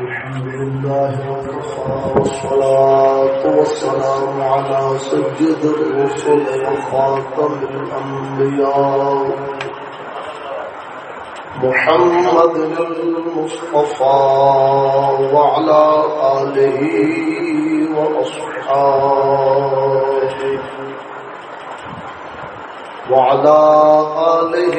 الحمد لله والصلاة والسلام على سجد الرسل وخاتم الأنبياء. محمد المصطفى وعلى آله وأصحابه. وعلى آله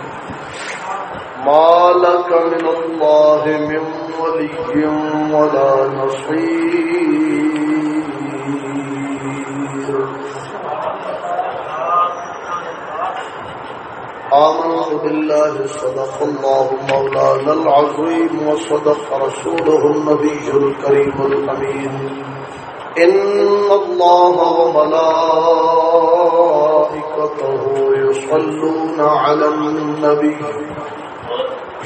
ما لك من الله من ولي ولا نصير. آمنت بالله صدق الله مولانا العظيم وصدق رسوله النبي الكريم الأمين. إن الله وملائكته يصلون على النبي.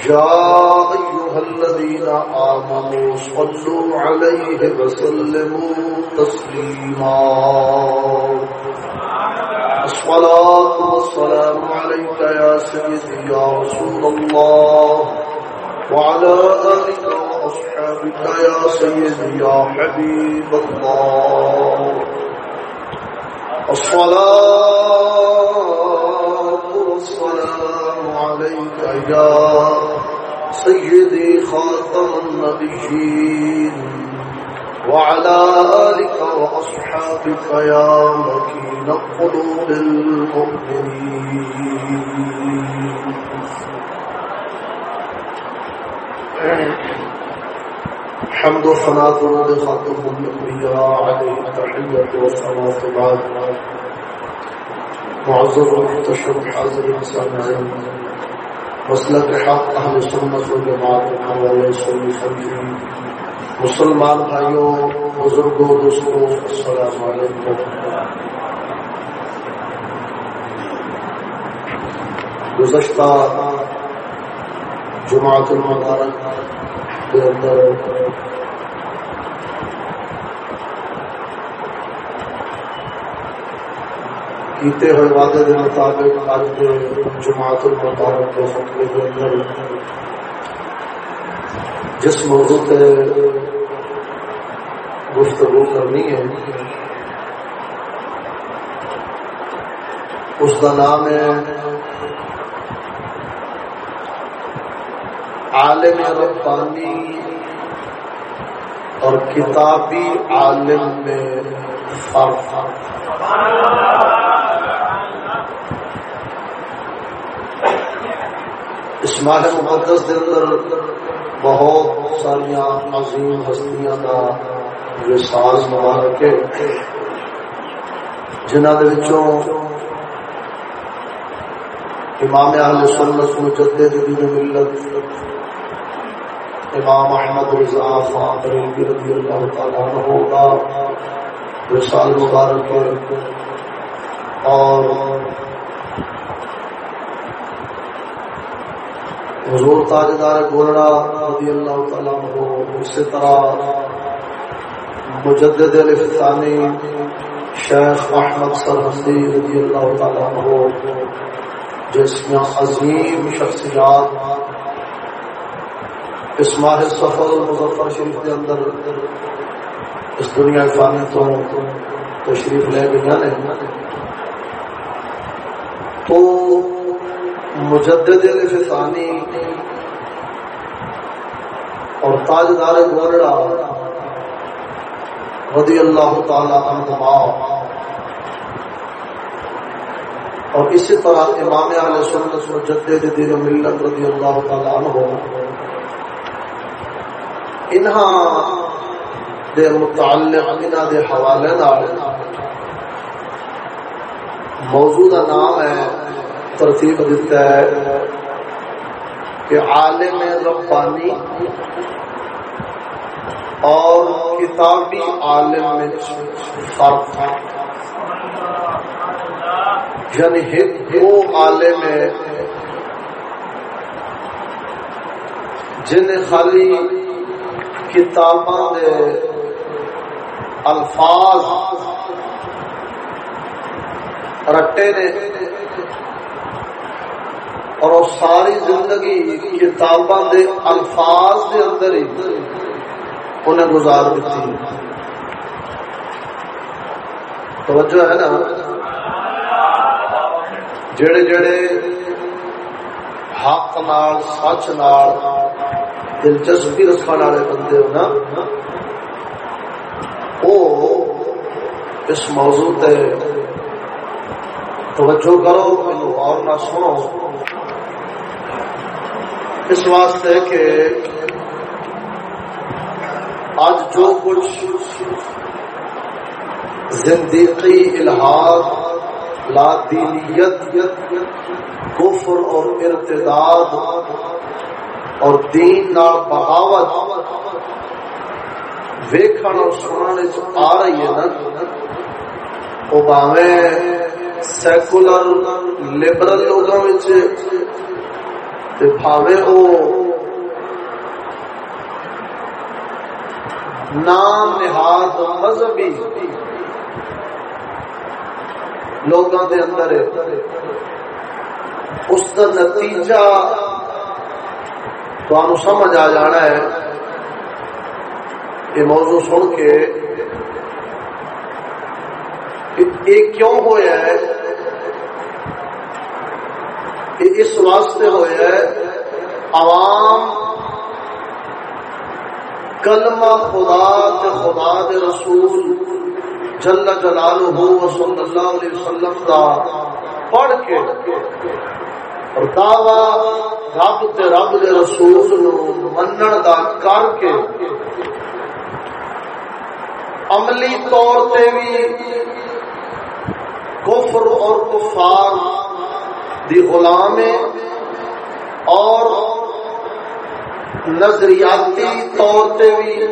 يا أيها الذين آمنوا صلوا عليه وسلموا تسليما. الصلاة والسلام عليك يا سيدي يا رسول الله. وعلى آلك وأصحابك يا سيدي يا حبيب الله. الصلاة عليك يا سيدي خاتم النبيين وعلى آلك وأصحابك يا مكين قلوب المؤمنين. حمد وصلاة لخاتم الأنبياء عليه التحية والصلاة بعد معذر ومنتشر حاضر سامعين. مسلط حق اہل سنت و جماعت حوالے سنی خلقی مسلمان بھائیوں، بزرگوں، دوستوں، السلام علیکم. گزشتہ جماعت المبارک کے اندر کیتے ہوئے وعدے کے مطابق آج کے جماعت المبارک کے خطبے کے اندر جس موضوع پہ گفتگو کرنی ہے، اس کا نام ہے عالم ربانی اور کتابی عالم میں فرق اس ماہ مقدس کے اندر بہت ساریا عظیم ہستیاں کا یہ ساز مبارک ہے جنہ امام اہل سنت مجدد دین ملت، امام احمد رضا فاطری رضی اللہ تعالیٰ عنہ کا رسال مبارک اور حضور تاجدار گولڑا رضی اللہ تعالیٰ ہو اسی طرح مجدد الفطانی شیخ احمد سرحسی رضی اللہ تعالیٰ ہو جس میں عظیم شخصیات اس ماہ سفر مظفر شریف کے اندر اس دنیا فانی تو تشریف لے گئی تو مجدد الفطانی اور تاجدار گورڑا رضی اللہ تعالی عنہما اور اسی طرح امام علیہ سنت مجدد دین و ملت رضی اللہ تعالی عنہ انہاں دے متعلق انہاں دے حوالے نال موضوع کا نام ہے، ترتیب دیتا ہے کہ عالم ربانی اور کتابی عالم میں فرق یعنی ایک وہ عالم ہے جن خالی کتاباں دے الفاظ رٹے نے اور وہ ساری زندگی کتاباں دے الفاظ دے اندر ہی انہیں گزار دیتی توجہ ہے نا؟ جڑے جڑے حق نال، سچ نال، دلچسپی رکھنے والے بندے ہو نا وہ اس موضوع تے توجہ کرو مینو اور نہ سنو۔ اس واسطے کہ آج جو کچھ زندگی الحاظ لا دینیت کفر اور ارتداد اور دین نال بغاوت ویکھن اور سننے چ آ رہی ہے نا وہ باویں سیکولر لبرل لوگوں بھاوے وہ نام نہاد مذہبی لوگوں کے اندر اس کا نتیجہ تو سمجھ آ جانا ہے۔ یہ موضوع سن کے یہ کیوں ہوا ہے؟ یہ اس واسطے ہوا ہے، عوام کلمہ خدا تے خدا دے رسول جل جلالہ و صلی اللہ علیہ وسلم دا پڑھ کے اور دعوی رب تے رب دے رسول نو منن دا کر کے عملی طور تے بھی کفر اور کفار دی غلام اور نظریاتی طور تے بھی،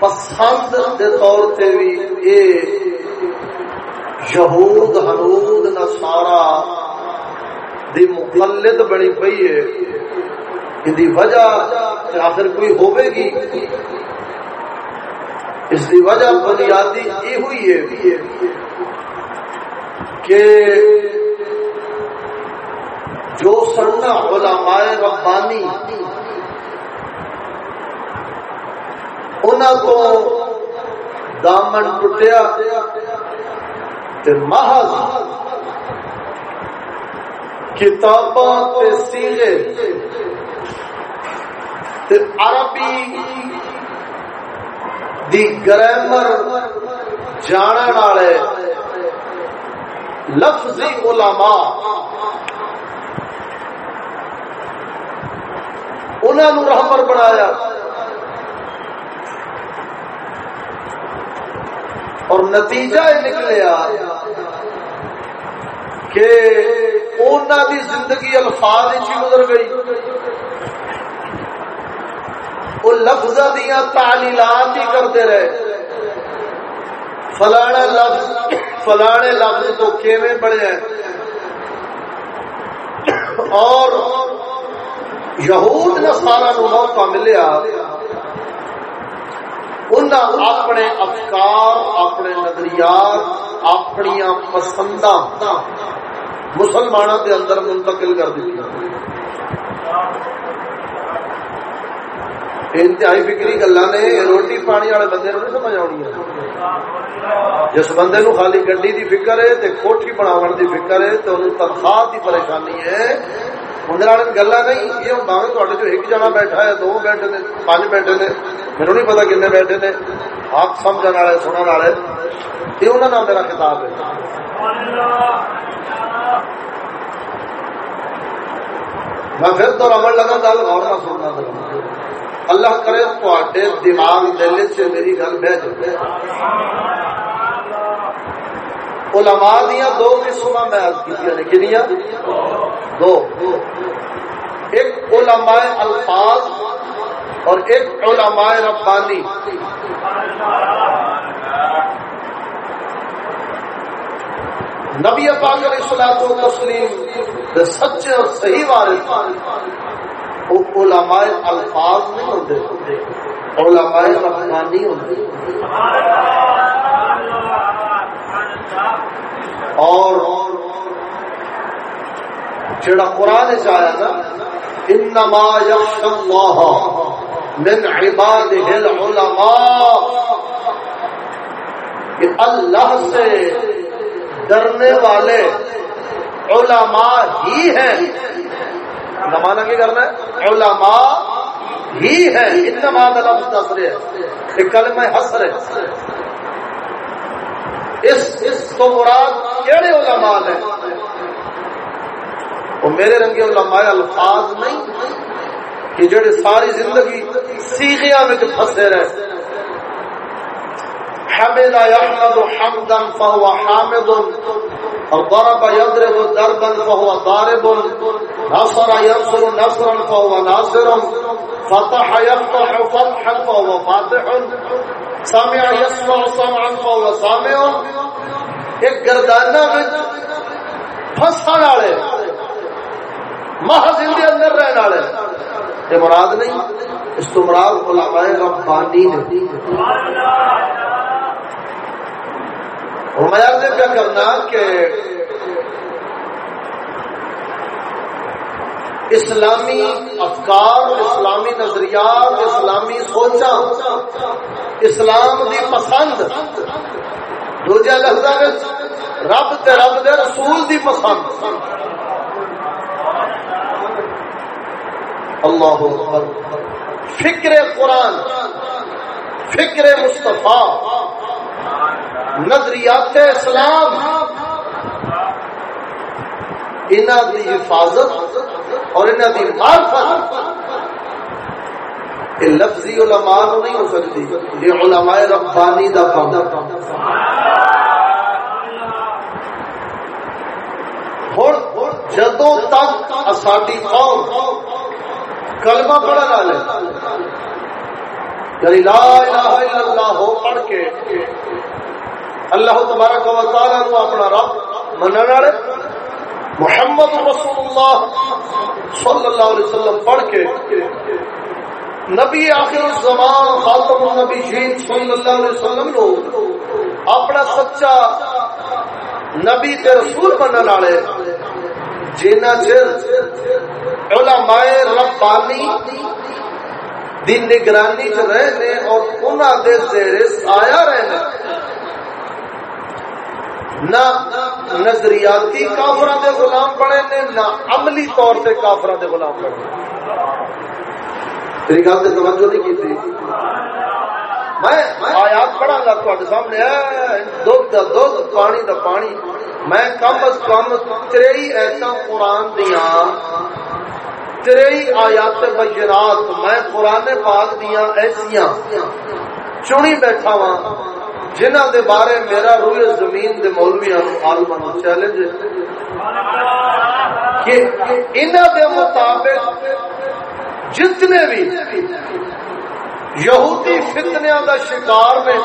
پسند دے طور تے بھی اے یہود حنود نصارا دی مقلد بنی پئی ہے۔ دی وجہ آخر کوئی ہوئے گی؟ اس دی وجہ بنیادی یہ ہوئی ہے کہ جو سننا علماء ربانی انہوں کو دامن ٹوٹیا محض کتاباں سیلے عربی دی گرامر جان والے لفظی علماء انہوں رحمر بنایا اور نتیجہ یہ نکلیا کہ انہوں دی زندگی الفاظ ہی گزر گئی۔ وہ لفظ دیا تعلیلات ہی کرتے رہے۔ فلانے لفظ فلانے لفظ تو کیویں بڑے اور یہود نے سارا موقع ملیا۔ اپنے افکار، اپنے نظریات اپنی پسند مسلمانوں کے اندر منتقل کر دی انتہائی فکری گلا نے روٹی پانی والے بندے نہیں سمجھ آنی جس بندے نو خالی گڈی دی فکر ہے تے کوٹھی بناون دی فکر ہے تے انہوں تنخواہ دی پریشانی ہے اندر والے گلا نہیں یہ باوے جو ایک جنا بیٹھا ہے دو بیٹھے نے پانچ بیٹھے نے میرے نہیں پتا کنے بیٹھے نے آپ سمجھ والے سننے والے یہ انہوں نے میرا کتاب ہے میں پھر تو رمن لگا گل غور نہ سننا اللہ کرے تے دماغ دل سے میری گل بہ جائے علماء دیا دو قسم میں عرض کی کنیا دو۔ ایک علماء الفاظ اور ایک علماء ربانی۔ نبی پاک علیہ الصلوۃ والتسلیم سچے اور صحیح وارث۔ علماء الفاظ نہیں ہوتے، علماء ربانی ہوتے۔ اور جڑا قرآن چاہیا نا انما یخش اللہ من عباده العلماء، کہ اللہ سے ڈرنے والے علماء ہی ہیں۔ زمانہ کی کرنا ہے؟ علماء ہی ہے انما کا لفظ نصر ہے یہ کلمہ حسر ہے۔ اس اس تو مراد کیڑے علماء ہیں وہ میرے رنگے علماء الفاظ نہیں، کہ جڑے ساری زندگی سیغیاں میں پھنسے رہے۔ حمد يحمد حمدا فهو حامد ضرب يضرب ضربا فهو ضارب، نصر ينصر نصرا فهو ناصر، فتح يفتح فتحا فهو فاتح سامع يسمع سمعا فهو سامع، ایک گردانہ میں پھنسن والے، محض اندر اندر رہنے والے، یہ مراد نہیں، اس تو مراد علماء ربانی نے۔ میں عرض کیا کرنا کہ اسلامی افکار، اسلامی نظریات، اسلامی سوچا اسلام دی پسند دوجا لفظ رب تے رب دے رسول دی پسند۔ اللہ فکر قرآن، فکر مصطفیٰ۔ نظریات اسلام انہ دی حفاظت اور انہ دی معرفت یہ لفظی علماء نہیں ہو سکتی، یہ علماء ربانی دا کام۔ جدو تک ساری قوم، کلمہ پڑھنے والے یعنی لا الہ الا اللہ ہو پڑھ کے اللہ تبارک و تعالی نو اپنا رب منن والے محمد رسول اللہ صلی اللہ علیہ وسلم پڑھ کے نبی آخر الزمان خاتم النبی جین صلی اللہ علیہ وسلم نو اپنا سچا نبی تے رسول منن والے جنہ چر علماء ربانی دی نگرانی چ رہنے اور انہاں دے زیر آیا رہنے۔ نہ نظریاتی کافر دے غلام بنے نے، نہ عملی طور سے کافر دے غلام بنے تیری گل سے توجہ نہیں کی تھی میں آیات پڑھا گا تو سامنے دھد دا دھد پانی دا پانی۔ میں کم از کم تری ایسا قرآن دیا تری آیات بجرات میں قرآن پاک دیا ایسیا چنی بیٹھا ہاں وا جنہ دے بارے میرا روح زمین دے مولوی عالمان چیلنج کہ انہ دے مطابق جتنے بھی یہودی فتنیا دا شکار میں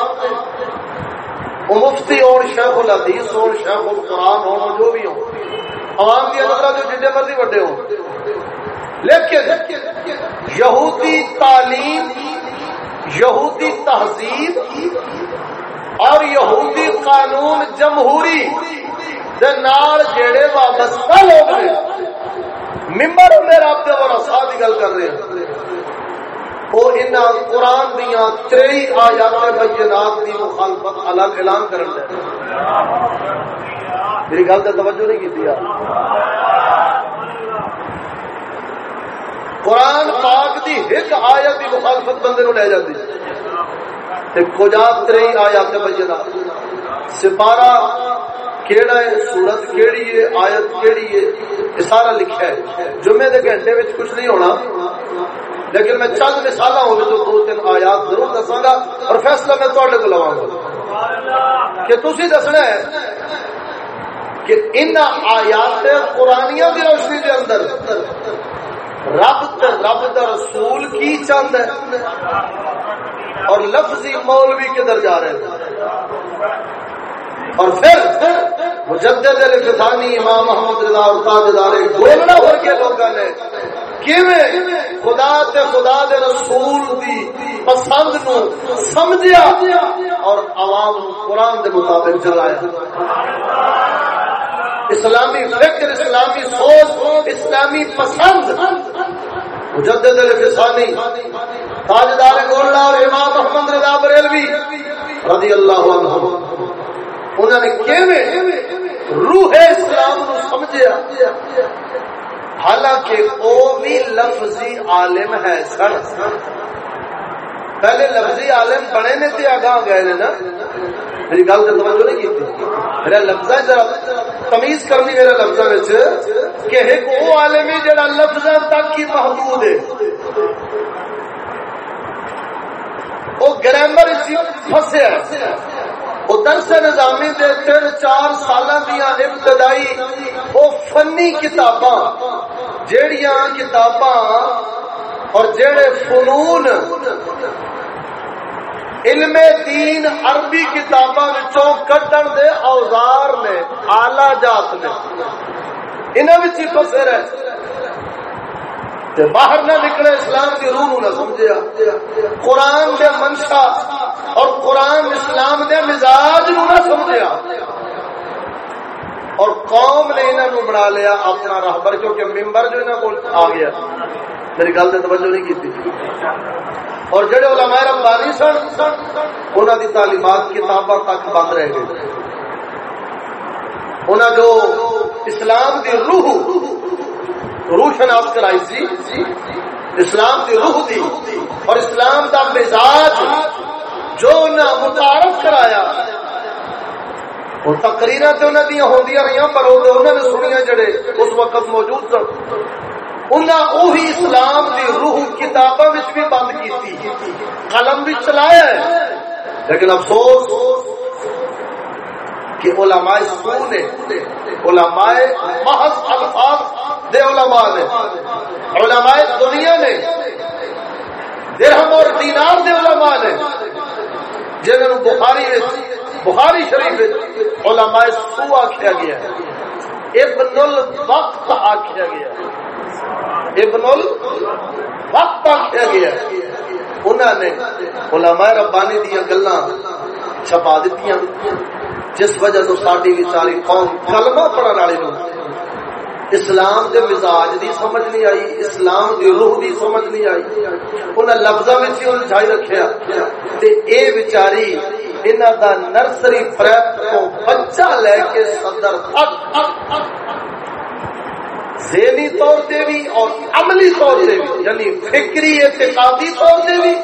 مفتی اور شیخ الحدیث اور شیخ القرآن ہو جو بھی ہوں عوام کی نظر جو جتنے مرضی بڑے ہو لیکن یہودی تعلیم، یہودی تہذیب اور یہودی قانون جمہوری جڑے وابستہ لوگ نے ممبر میرے رابطے اور رسا کی گل کر رہے ہیں۔ وہ ان قرآن دیا تری آیات بینات کی مخالفت الگ اعلان کر میری گل تو توجہ نہیں کی قرآن پاک دی ایک آیت کی مخالفت بندے نو لے جاتی کجات تری آیات بجنا سپارہ کیڑا ہے؟ سورت کیڑی ہے؟ آیت کیڑی ہے؟ یہ سارا لکھا ہے۔ جمعے دے گھنٹے میں کچھ نہیں ہونا۔ لیکن میں چند مثال ہوگی تو دو تین آیات ضرور دساں گا اور فیصلہ میں تے کو لوا گا۔ کہ تھی دسنا ہے کہ ان آیات قرآنیاں کی روشنی کے اندر رب رب دا رسول کی چند ہے اور لفظی مولوی کدھر جا رہے ہیں۔ اور پھر مجدد الفتانی امام محمد رضا اور تاجدار بولنا بھر کے لوگوں نے خدا تے خدا دے رسول دی پسند نو سمجھیا اور عوام قرآن دے مطابق چلایا اسلامی فکر، اسلامی سوچ، اسلامی پسند۔ مجدد الفسانی، تاجدار گولڈا اور امام محمد رضا بریلوی رضی اللہ عنہ انہوں نے کیویں روح اسلام نو سمجھیا؟ حالانکہ او بھی لفظی عالم ہے سن پہلے لفظی عالم بنے نے تے آگاہ گئے نا۔ میری گل تو توجہ نہیں کی میرا لفظ ذرا تمیز کرنی میرا لفظ کہ ایک وہ عالم ہے جڑا لفظ تک ہی محدود ہے۔ وہ گرامر فسیا وہ درس نظامی دے تین چار سال دیا ابتدائی وہ فنی کتاباں، جیڑیاں کتاباں اور جڑے فنون علم دین عربی کتاباں وچوں کٹن دے اوزار نے آلہ جات نے۔ انہوں نے فسے رہے تے باہر نہ نکلے، اسلام کی روح نہ سمجھیا قرآن دے منشا اور قرآن اسلام دے مزاج نو نہ سمجھیا اور قوم نے انہوں نے بنا لیا اپنا راہبر کیونکہ ممبر جو انہوں کو آ گیا۔ میری گل سے توجہ نہیں کی تھی اور جڑے علماء ربانی سن انہوں دی تعلیمات کتاباں تک بند رہ گئے۔ انہوں جو اسلام دی روح روح شناخت کرائی جی؟ سی اسلام کی روح دی۔ اور اسلام دا مزاج جو نہ متعارف کرایا۔ اور تقریر تو انہوں دیا ہوندیا رہی پر انہوں نے سنیا جڑے اس وقت موجود سن۔ انہیں وہی اسلام دی روح کتابوں میں بھی بند کی قلم بھی چلایا ہے۔ لیکن افسوس کہ علماء سکون نے، علماء محض الفاظ دے علماء نے۔ علماء دنیا نے۔ درہم اور دینار دے علماء نے۔ جنہوں بخاری بخاری شریف علماء سو آخیا گیا ہے۔ ابن الوقت آخیا گیا ہے۔ ابن الوقت آخیا گیا ہے۔ انہوں نے علماء ربانی دیا گلا چھپا دیتی جس وجہ تو ساری بیچاری قوم کلمہ پڑھنے والے اسلام دے مزاج دی سمجھ نہیں آئی، اسلام دی روح دی سمجھ نہیں آئی۔ انہاں لفظاں وچ ہی الجھائی رکھیا۔ تے اے بیچاری انہاں دا نرسری پریپ کو بچہ لے کے صدر تک۔ ذہنی طور سے بھی اور عملی طور سے بھی یعنی فکری اعتقادی طور سے بھی،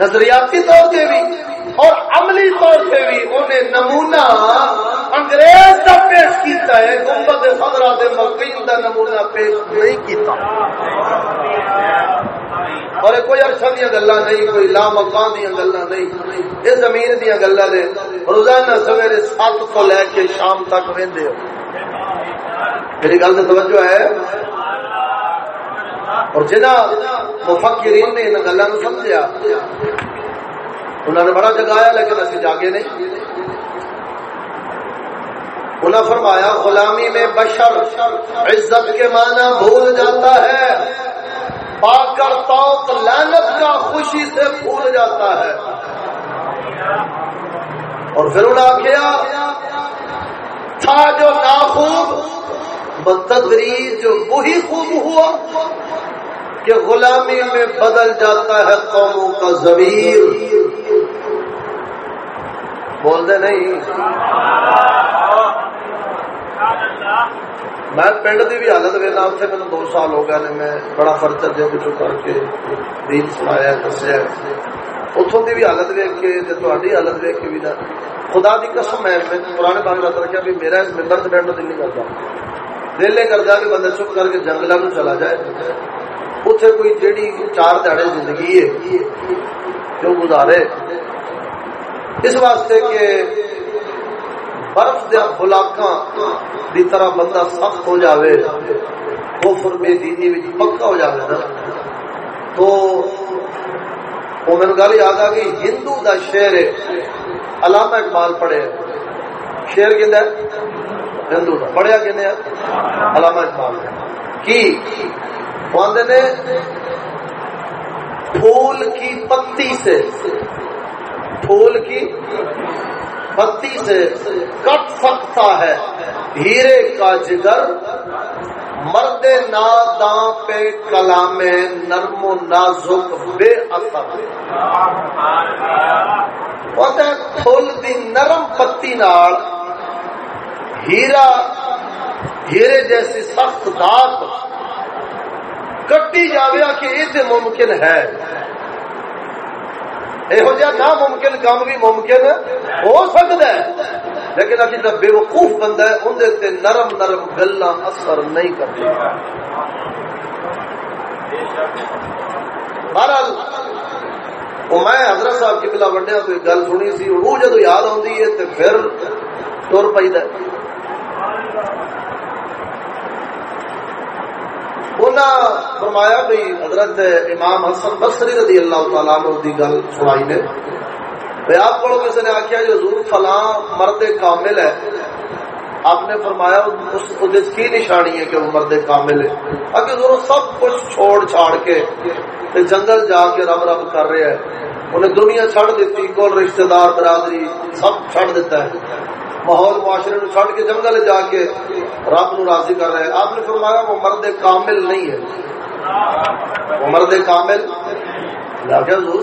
نظریاتی طور سے بھی۔ اور عملی طور سے بھی انہیں نمونہ انگریز کا پیش کیتا ہے گنبد خضرا دے مقیم دا نمونہ پیش نہیں کیتا۔ اور کوئی عرصہ دیا گلا نہیں، کوئی لا مکان دیا گلا نہیں۔ یہ زمین دیا گلا دے روزانہ سویرے سات کو لے کے شام تک وہدے ہو۔ میری گل سے توجہ ہے؟ اور جنا مفکرین نے ان گلوں سمجھا انہوں نے بڑا جگایا لیکن اسی جاگے نہیں۔ انہوں نے فرمایا، غلامی میں بشر عزت کے معنی بھول جاتا ہے۔ پا کر توق لانت کا خوشی سے بھول جاتا ہے۔ اور پھر انہوں نے کیا تھا جو ناخوب بتدریج جو وہی خوب ہوا کہ غلامی میں بدل جاتا ہے قوموں کا ضمیر۔ بول دے نہیں۔ میں پنڈ کی بھی حالت ویلا اتنے میرے دو سال ہو گئے میں بڑا خرچہ جو کچھ کر کے دین سنایا دسیا اتوں کی بھی حالت ویک کے تاری حالت ویک کے بھی خدا کی قسم ہے میں پرانے پاک رات رکھا بھی میرا اس ممبر سے بیٹھنا دل نہیں کرتا۔ دل نہیں کرتا کہ بندہ چپ کر کے جنگل میں چلا جائے۔ اتنے کوئی جیڑی چار دہڑے زندگی ہے، جو گزارے۔ اس واسطے کہ برف دیا بلاکاں دی طرح بندہ سخت ہو جاوے، کفر بے دینی وچ پکا ہو جاوے نا۔ تو وہ میرے گل یاد آ گئی، ہندو دا شعر ہے، علامہ اقبال پڑھے۔ شعر کہ ہندو دا۔ پڑھیا کہ علامہ اقبال۔ کی؟ نے، پھول کی پتی سے۔ پھول کی پتی سے کٹ سکتا ہے۔ ہیرے کا جگر، مرد ناداں پہ کلام نرم و نازک بے اثر۔ پھول دی نرم پتی نال ہیرا، ہیرے جیسی سخت دات کٹی جاویا کہ یہ ممکن ہے۔ یہو جہاں ناممکن کام بھی ممکن ہو سکتا ہے لیکن ابھی جب بے وقوف بندہ ہے اندر نرم نرم گلا اثر نہیں کرتی بہرحال وہ میں حضرت صاحب کی بلا وڈیا تو ایک گل سنی سی وہ جدو یاد آتی ہے تو پھر تر پہ پی فرمایا بھائی حضرت امام حسن بصری رضی اللہ تعالیٰ دی گل سنائی نے۔ بھائی آپ کو کسی نے آخیا جو جی حضور فلاں مرد کامل ہے۔ آپ نے فرمایا اس کی نشانی ہے کہ وہ مرد کامل ہے۔ اگر ضرور سب کچھ چھوڑ چھاڑ کے جنگل جا کے رب رب کر رہے ہیں انہیں دنیا چھڑ دیتی، کول رشتہ دار برادری سب چھڑ دیتا ہے۔ ماحول معاشرے نو چھڑ کے جنگل جا کے رب نو راضی کر رہے آپ نے فرمایا وہ مرد کامل نہیں ہے۔ وہ مرد کامل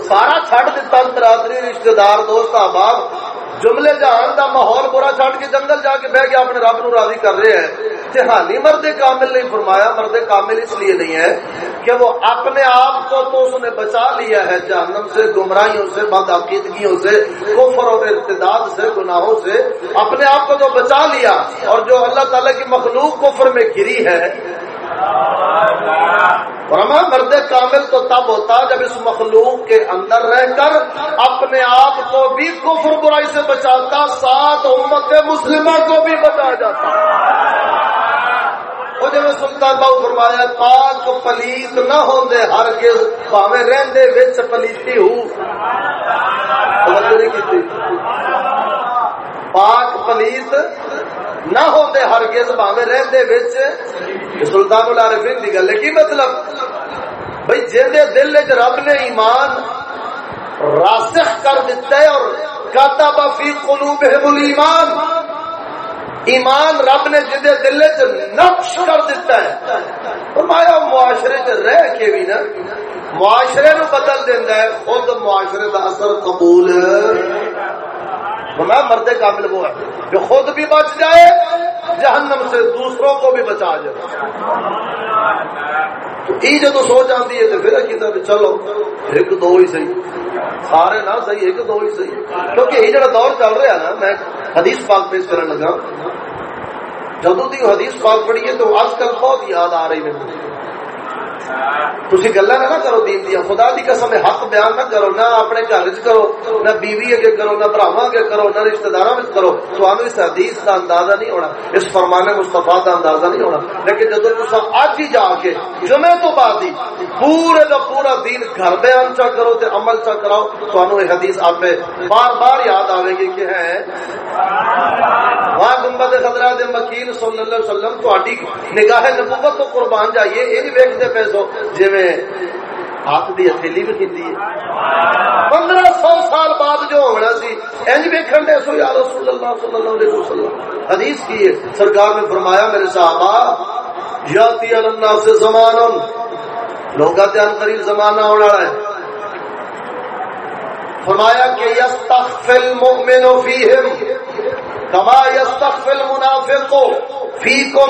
سارا چھڑ دیتا برادری رشتہ دار، دوست، احباب جملے جہان دا ماحول برا چھڑ کے جنگل جا کے بہ کے اپنے رب نو راضی کر رہے ہیں۔ جہانی مرد کامل نہیں فرمایا، مرد کامل اس لیے نہیں ہے کہ وہ اپنے آپ کو تو اس نے بچا لیا ہے، جہنم سے، گمراہیوں سے بد عقیدگیوں سے، کفر اور ارتداد سے، گناہوں سے اپنے آپ کو تو بچا لیا۔ اور جو اللہ تعالی کی مخلوق کفر میں گری ہے رما مرد کامل تو تب ہوتا جب اس مخلوق کے اندر رہ کر اپنے آپ کو بھی کفر برائی سے بچاتا، ساتھ امت مسلمہ کو بھی بچا جاتا۔ وہ جب سلطان باؤ فرمایا، پاک پلیت نہ ہوں ہر گز پاوے رہندے وچ پلیتی ہوں۔ پاک پلیت نہ ہوتے ہر گز پاوے رہندے وچ سلطان العارفین دی گل کی مطلب؟ بھائی جے دل وچ رب نے ایمان راسخ کر دیتا ہے اور کاتب فی قلوبہم الایمان۔ ایمان رب نے جدے دل چ نقش کر دیتا ہے۔ فرمایا معاشرے چ رہ کے بھی نا، معاشرے نو بدل دینا ہے، خود معاشرے دا اثر قبول فرمایا مرد کامل وہ ہے جو خود بھی بچ جائے، جہنم سے دوسروں کو بھی بچا جائے۔ تو یہ جدو سوچ آتی ہے تو پھر کہتا کہ چلو، ایک دو ہی صحیح۔ سارے نہ صحیح، ایک دو ہی صحیح۔ کیونکہ یہ جڑا دور چل رہا ہے نا، میں حدیث پاک پیش کرنے لگا۔ جدو دی حدیث پاک پڑھی ہے تو آج کل بہت یاد آ رہی ہے۔ تھی گلا نہ کرو دین دیا خدا دی قسم ہے، حق بیان نہ کرو، نہ اپنے گھر چ کرو، نہ بیوی اگے کرو، نہ براوا اگے کرو، نہ رشتہ دار کرو۔ تو اس حدیث کا اندازہ نہیں ہونا، اس فرمانے مستفا کا اندازہ نہیں ہونا۔ لیکن جب تصا اج ہی جا کے جمعے تو بعد ہی پورے کا پورا دین گھر بیان چا کرو تے عمل چا کراؤ تو یہ حدیث آپ بار بار یاد آئے گی کہ ہے وہاں گنبد خطرہ دے مکین صلی اللہ علیہ وسلم تو نگاہ نبوت تو قربان جائیے، یہ نہیں ویکتے پیسے سو جی ہاتھ کی ہتھیلی بھی کی پندرہ سو سال بعد جو ہونا سی اج ویکن دے سو یا رسول اللہ صلی اللہ علیہ وسلم حدیث کی ہے سرکار نے فرمایا میرے صحابہ یاتی اللہ سے زمان لوگ ان قریب زمانہ ہونے والا ہے فرمایا کہ یستخفل المؤمن فیہم کما یستخفل المنافق فی کو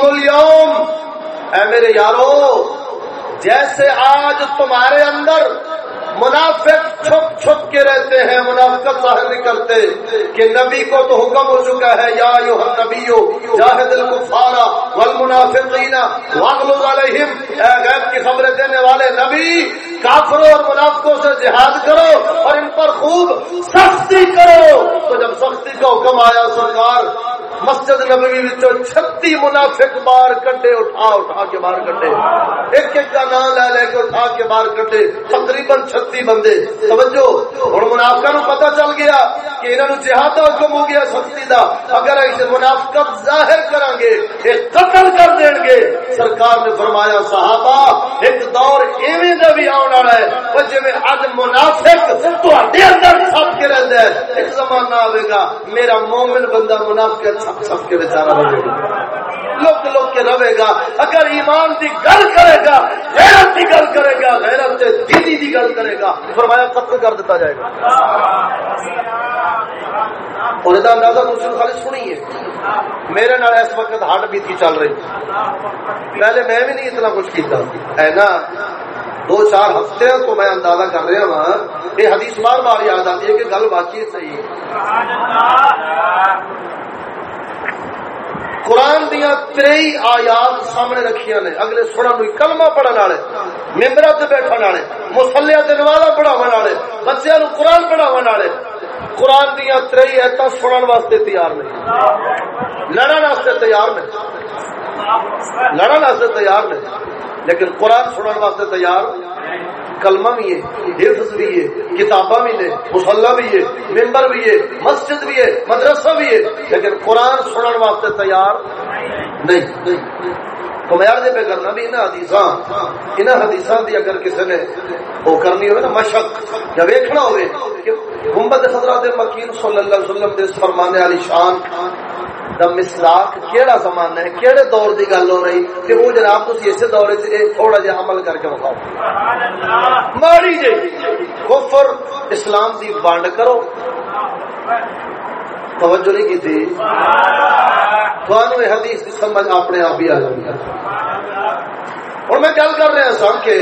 اے میرے یارو جیسے آج تمہارے اندر منافق چھپ چھپ کے رہتے ہیں منافقت ظاہر نہیں کرتے کہ نبی کو تو حکم ہو چکا ہے، یا یو نبی جاہد الکفارا والمنافقین واغلظ علیہم۔ اے غیب کی خبریں دینے والے نبی، کافروں اور منافقوں سے جہاد کرو اور ان پر خوب سختی کرو۔ تو جب سختی کا حکم آیا سرکار مسجد نبوی چھتی منافق بار کٹے اٹھا اٹھا کے باہر کٹے ایک ایک کا نام لے لے کے اٹھا کے باہر کٹے تقریباً چھتی بندے۔ سمجھو اور منافقہ نو پتہ چل گیا کہ انہوں نے جہاد حکم ہو گیا سختی دا۔ اگر ایسے منافقت ظاہر کریں گے، ایک قتل کر دیں گے۔ سرکار نے فرمایا، صحابہ، ایک دور ایویں دا بھی آن والا ہے۔ پر جے اج منافق تواڈے اندر چھپ کے رہندا ہے ایک زمانہ آوے گا، میرا مومن بندہ منافق چھپ چھپ کے بیچارہ رہے گا۔ لوک لوک کے رہے گا۔ اگر ایمان دی گل کرے گا، غیرت دی گل کرے گا، غیرت دیدی دی گل کرے گا، فرمایا قتل کر دیتا جائے گا۔ اور یہ اندازہ دوسرے خالی سنی ہے۔ میرے نال اس وقت ہارٹ بیت کی چل رہی۔ پہلے میں بھی نہیں اتنا کچھ کیتا۔ ہے نا، دو چار ہفتے تو میں اندازہ کر رہا ہوں یہ حدیث بار بار یاد آتی ہے کہ گل باقی صحیح ہے۔ قرآن دیا تری آیات سامنے رکھیا نے، اگلے سوڑا نو کلمہ پڑھن والے ممبر سے بیٹھن والے مسلیا سے نوالا پڑھاو والے بچیا نو قرآن پڑھاو والے۔ قرآن دیا تری ایت سنن واسطے تیار نہیں۔ لڑن واسطے تیار نہیں۔ لڑن واسطے تیار نہیں۔ لیکن قرآن سنن واسطے تیار۔ کلمہ بھی ہے، حفظ بھی ہے، کتاباں بھی نے مسلح بھی ہے ممبر بھی ہے، مسجد بھی ہے، مدرسہ بھی ہے۔ لیکن قرآن سنن واسطے تیار نہیں۔ میں پہ کرنا بھی انہیں حدیث انہیں حدیث دی اگر کسی نے وہ کرنی ہوئے نا مشق یا ویکھنا ہوئے کہ محمد حضرات مکین صلی اللہ علیہ وسلم دے فرمانے والی شان دا مسلاک کیڑا زمانہ ہے کیڑے دور دی گل ہو رہی؟ تے او جناب تسی اس دور وچ تھوڑا جہا عمل کر کے بتاؤ ماڑی جی کفر اسلام دی بانڈ کرو۔ توجہ نہیں کی تھی؟ تھانوں یہ حدیث کی سمجھ اپنے آپ ہی آ جائے اور میں گل کر رہا سن کہ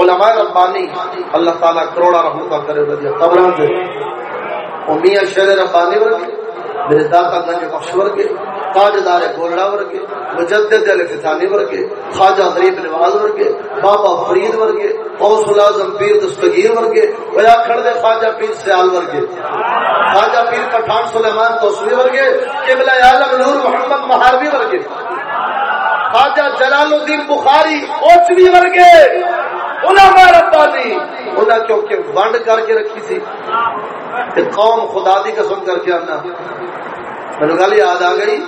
علماء ربانی اللہ تعالیٰ کروڑا رحمتہ کرے قبروں سے میاں شیر ربانی ورگے، میرے داتا گنج بخش ورگے تاجدار گولڑا ورگے، مجدد علی فتانی ورگے، خواجہ غریب نواز ورگے، بابا فرید ورگے غوث العظم پیر دستگیر ورگے ویا کھڑ دے خواجہ پیر سیال ورگے۔ خواجہ پیر پٹھان سلیمان توسوی ورگے، قبلہ عالم نور محمد مہاروی ورگے۔ خواجہ جلال الدین بخاری اوچوی ورگے۔ علماء ربانی انہاں کیونکہ ونڈ کر کے رکھی تھی قوم خدا دی قسم کر کے آنا میرے گل یاد آ گئی؟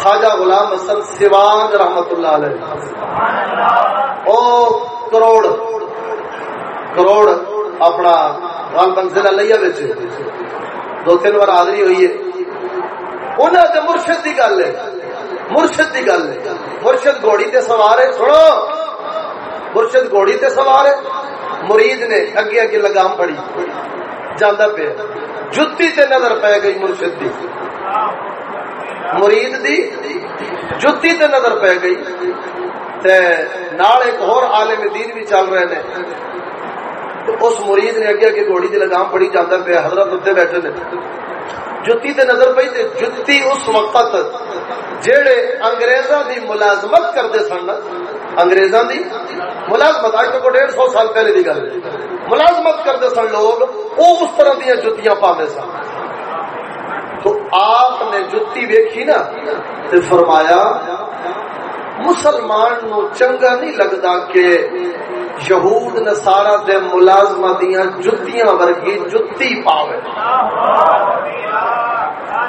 خواجہ غلام حسن سیوان رحمت اللہ علیہ۔ او کروڑ کروڑ اپنا غال منزل لیا بچ دو تین بار حاضری ہوئی ہے۔ انہوں نے مرشد کی گل ہے۔ مرشد کی گل ہے۔ مرشد گھوڑی تے سوار ہے، سنو۔ مرشد گھوڑی تے سوار ہے۔ مرید نے اگے اگے لگام پڑی جانا پیا جتی تے نظر پی گئی مرشد دی۔ مرید دی جتی تے نظر پی گئی۔ تے نال ایک اور عالم دین بھی چل رہے نے۔ اس مرید نے اگے اگے گھوڑی دی لگام پڑی جانا پیا حضرت اتنے بیٹھے نے۔ جتی تے نظر پئی تے جتی اس وقت جیڑے انگریزاں دی ملازمت کرتے سن، انگریزاں دی ملازمت، آج تو ڈیڑھ سو سال پہلے دی گل ملازمت کرتے سن لوگ وہ اس طرح دیا جتیاں پاندے سن۔ تو آپ نے جتی ویکھی نا تو فرمایا مسلمان نو چنگا نہیں لگتا کہ یہود نسارا دے ملازمہ دیا جتیاں ورگی جتی پاوے۔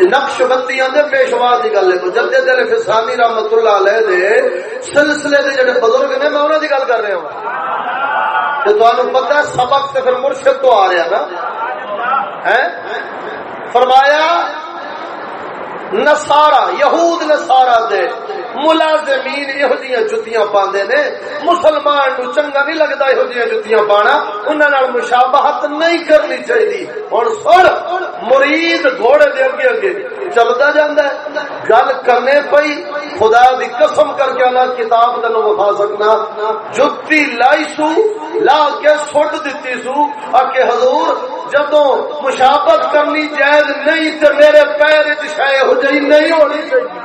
نقش بندیاں دے پیشوا دی گل ہے، مجدد دل فسانی رحمت اللہ علیہ دے سلسلے دے جڑے بزرگ نے، میں انہاں دی گل کر رہا ہوں تے تانوں پتہ ہے، سبق تے پھر مرشد تو آ رہا نا۔ ہیں؟ فرمایا نسارا یہود نسارا دے۔ ملازمین یہو جیاں جتیاں پاندے نے۔ مسلمان نو چنگا نہیں لگتا یہو جیاں جتیاں پانا۔ انہاں نال مشابہت نہیں کرنی چاہیے ہن سن، مرید گھوڑے دے اگے اگے چلدا جاندا ہے۔ گل کرنے پئی، خدا دی قسم کر کے اللہ کتاب تینوں وکھا سکنا۔ جتی لائی سو لا کے سٹ دتی سو کہ حضور جدوں مشابت کرنی جائز نہیں تو میرے پیر وچ ہو جی نہیں ہونی چاہیے۔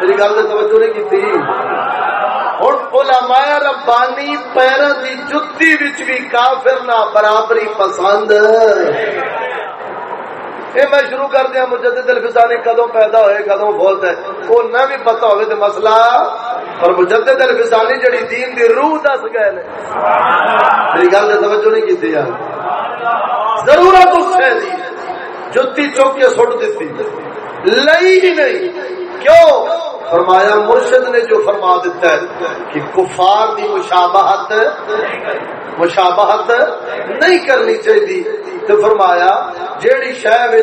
میری گل تو توجہ نہیں کی ہوں علماء ربانی پیروں کی جتی بھی کافر نہ برابری پسند۔ یہ میں شروع کر دیا، مجدد الفسانی کدو پیدا ہوئے کدو بولتا ہے وہ نہ بھی پتا ہوئے تو مسئلہ۔ اور مجدد الفسانی جڑی دین دی روح دس گئے نے۔ میری گل تو توجہ نہیں کی ضرورت اس ہے دی، جتی چوک کے سٹ دیتی لئی ہی نہیں، کیوں؟ فرمایا مرشد نے جو فرما دیتا ہے کہ کفار دی مشابہت مشابہت نہیں کرنی چاہیے۔ تو فرمایا، جیڑی شہر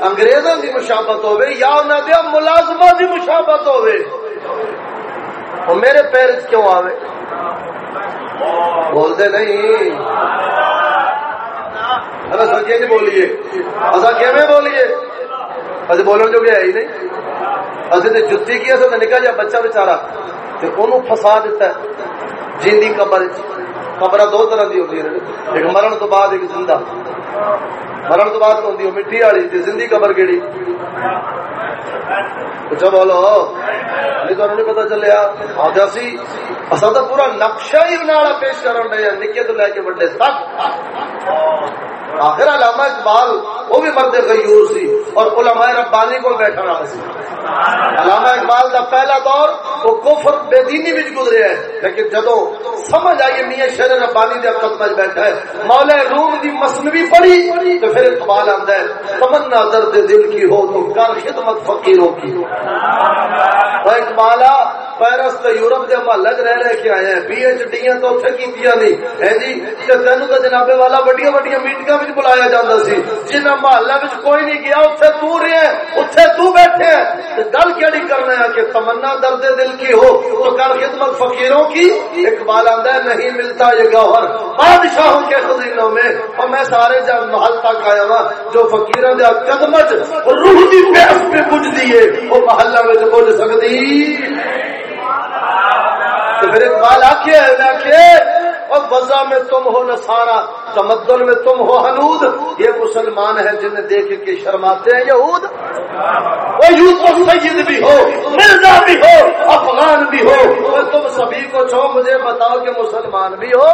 انگریزوں دی مشابت ہوے یا انہوں دیا ملازمہ دی مشابت ہوے وہ میرے پیر کیوں آوے؟ بولتے نہیں۔ ارے سچے بولیے اصا کیویں بولیے؟ ابھی بولن جو گیا ہی نہیں۔ اصل نے جتی کی اصل نکل جا بچہ بچارا فسا دیتا ہے، جیندی قبر قبر دو طرح کی ہوتی ایک مرن تو بعد ایک زندہ۔ مرن تو بعد ہوتی مٹی والی زندی قبر کہڑی اچھا بولو، نہیں تو نہیں پتا چلیا آدھا سی اصل تو پورا نقشہ ہی بنا پیش کرن رہے نکے تو لے کے بڑے تک آخر علامہ اقبال، وہ بھی مرد غیور سی۔ اور علماء ربانی کو بیٹھا رہا سی علامہ اقبال کا پہلا دور وہ کفر بے دینی بھی گزرے ہے لیکن جدو سمجھ آئیے میاں شیر ربانی دے قدم میں بیٹھا ہے، مولا روم دی مسنوی پڑھی تو پھر اقبال آتا ہے، تمنا درد دل کی ہو تو کر خدمت فقیروں کی۔ وہ اقبالا پیرس تو یورپ کے محلے چ رہ رہ کے آئے ہیں۔ پی ایچ ڈی تو اتنے کی نہیں۔ ہے جی تین تو جنابے والا وڈیا وڈیا میٹنگ میں بلایا جاتا سی۔ جنہ محلے میں کوئی نہیں گیا اتنے تو رہے اتنے تو بیٹھے ہیں۔ گل کہڑی کرنا ہے کہ تمنا درد دل کی ہو؟ تو کر خدمت فقیروں کی؟ اقبال آدھا ہے، نہیں ملتا یہ گوہر۔ بادشاہوں کے خزینوں میں اور میں سارے جب محل تک آیا ہوا جو فقیروں دیا قدم روح کی پیاس پہ بج دیے وہ محلہ میں بج سکتی تو پھر اقبال آخے آخے اور بزا میں تم ہو نسارا تمدن میں تم ہو حنود یہ مسلمان ہے جنہیں دیکھ کے شرماتے ہیں یہود۔ وہ یوسف سید بھی ہو، مرزا بھی ہو، افغان بھی ہو۔ اور تم سبھی کو چھو، مجھے بتاؤ کہ مسلمان بھی ہو۔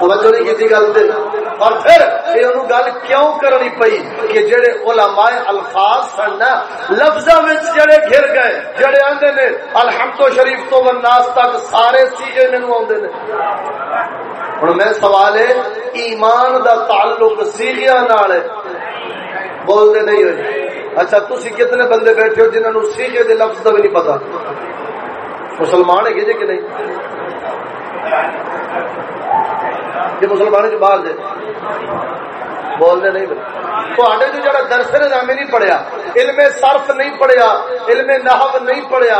توجہ نہیں کسی گل سے اور پھر یہ گل کیوں کرنی پئی کہ جڑے علماء الفاظ سن نا، لفظاں وچ جڑے گھر گئے، جڑے آندے نے، الحمد شریف تو والناس تک سارے سیغے مینوں آندے نے۔ ہن میں سوال ہے، ایمان دا تعلق سیغیاں نال ہے؟ بول دے نہیں ہوئے۔ اچھا تسی کتنے بندے بیٹھے ہو جنہاں نو سیغے دے لفظ دا بھی نہیں پتہ؟ مسلمان ہے کہ نہیں؟ یہ مسلمان جو باہر ہے۔ بولنے نہیں بولے تو جڑا درس نظامی نہیں پڑھیا علم صرف نہیں پڑھیا علم نحو نہیں پڑھیا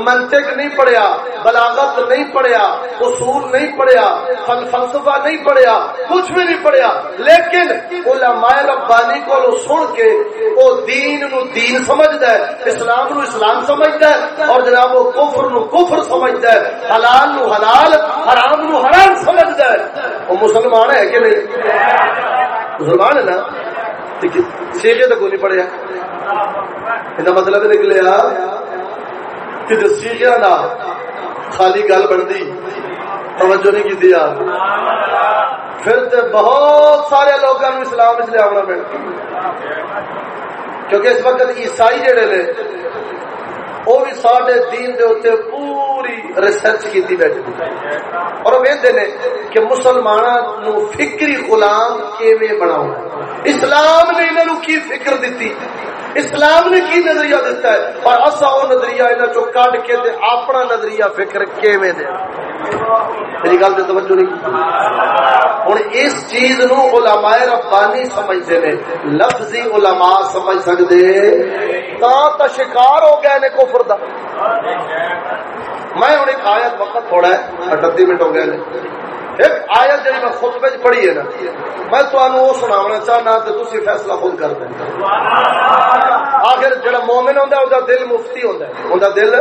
منطق نہیں پڑھیا بلاغت نہیں پڑھیا اصول نہیں پڑھیا فلسفہ نہیں پڑھیا کچھ بھی نہیں پڑھیا لیکن علماء ربانی کو سن کے وہ دین نو دین سمجھدا ہے اسلام نو اسلام سمجھدا ہے اور جناب وہ کفر نو کفر سمجھدا ہے حلال نو حلال حرام نو حرام سمجھدا ہے وہ مسلمان ہے کہ نہیں مسلمان ہے نا سیکھے تو مطلب نہیں پڑھیا یہ مطلب نکلیا کہ جو سیکھا نا، خالی گل بنتی۔ توجہ نہیں کی دیا پھر تو بہت سارے لوگوں اسلام لیا پڑتا کیونکہ اس وقت عیسائی جڑے نے وہ بھی سارے دین دے اتنے پوری ریسرچ کی بیٹھے اور وہ نے کہ مسلمان نو فکری غلام کیویں بناؤ اسلام نے انہوں کی فکر دیتی اسلام نے کی نظریہ دیتا ہے؟ اور اصا وہ نظریہ انہوں چو کٹ کے دے اپنا نظریہ فکر کیویں دے؟ میری گل سے توجہ نہیں ہوں اس چیز نو علماء ربانی سمجھتے ہیں لفظی علماء سمجھ سکتے تا تا شکار ہو گئے نے کفر دا۔ میں ہوں ایک آیت وقت تھوڑا ہے، اٹھتی منٹ ہو گئے نے۔ ایک آیت جی میں خطبے پڑھی ہے نا، میں تمہیں وہ سنا چاہنا تو تھی فیصلہ خود کر دیں۔ آخر جڑا مومن ہوتا ہے دل مفتی ہوتا ہے۔ دل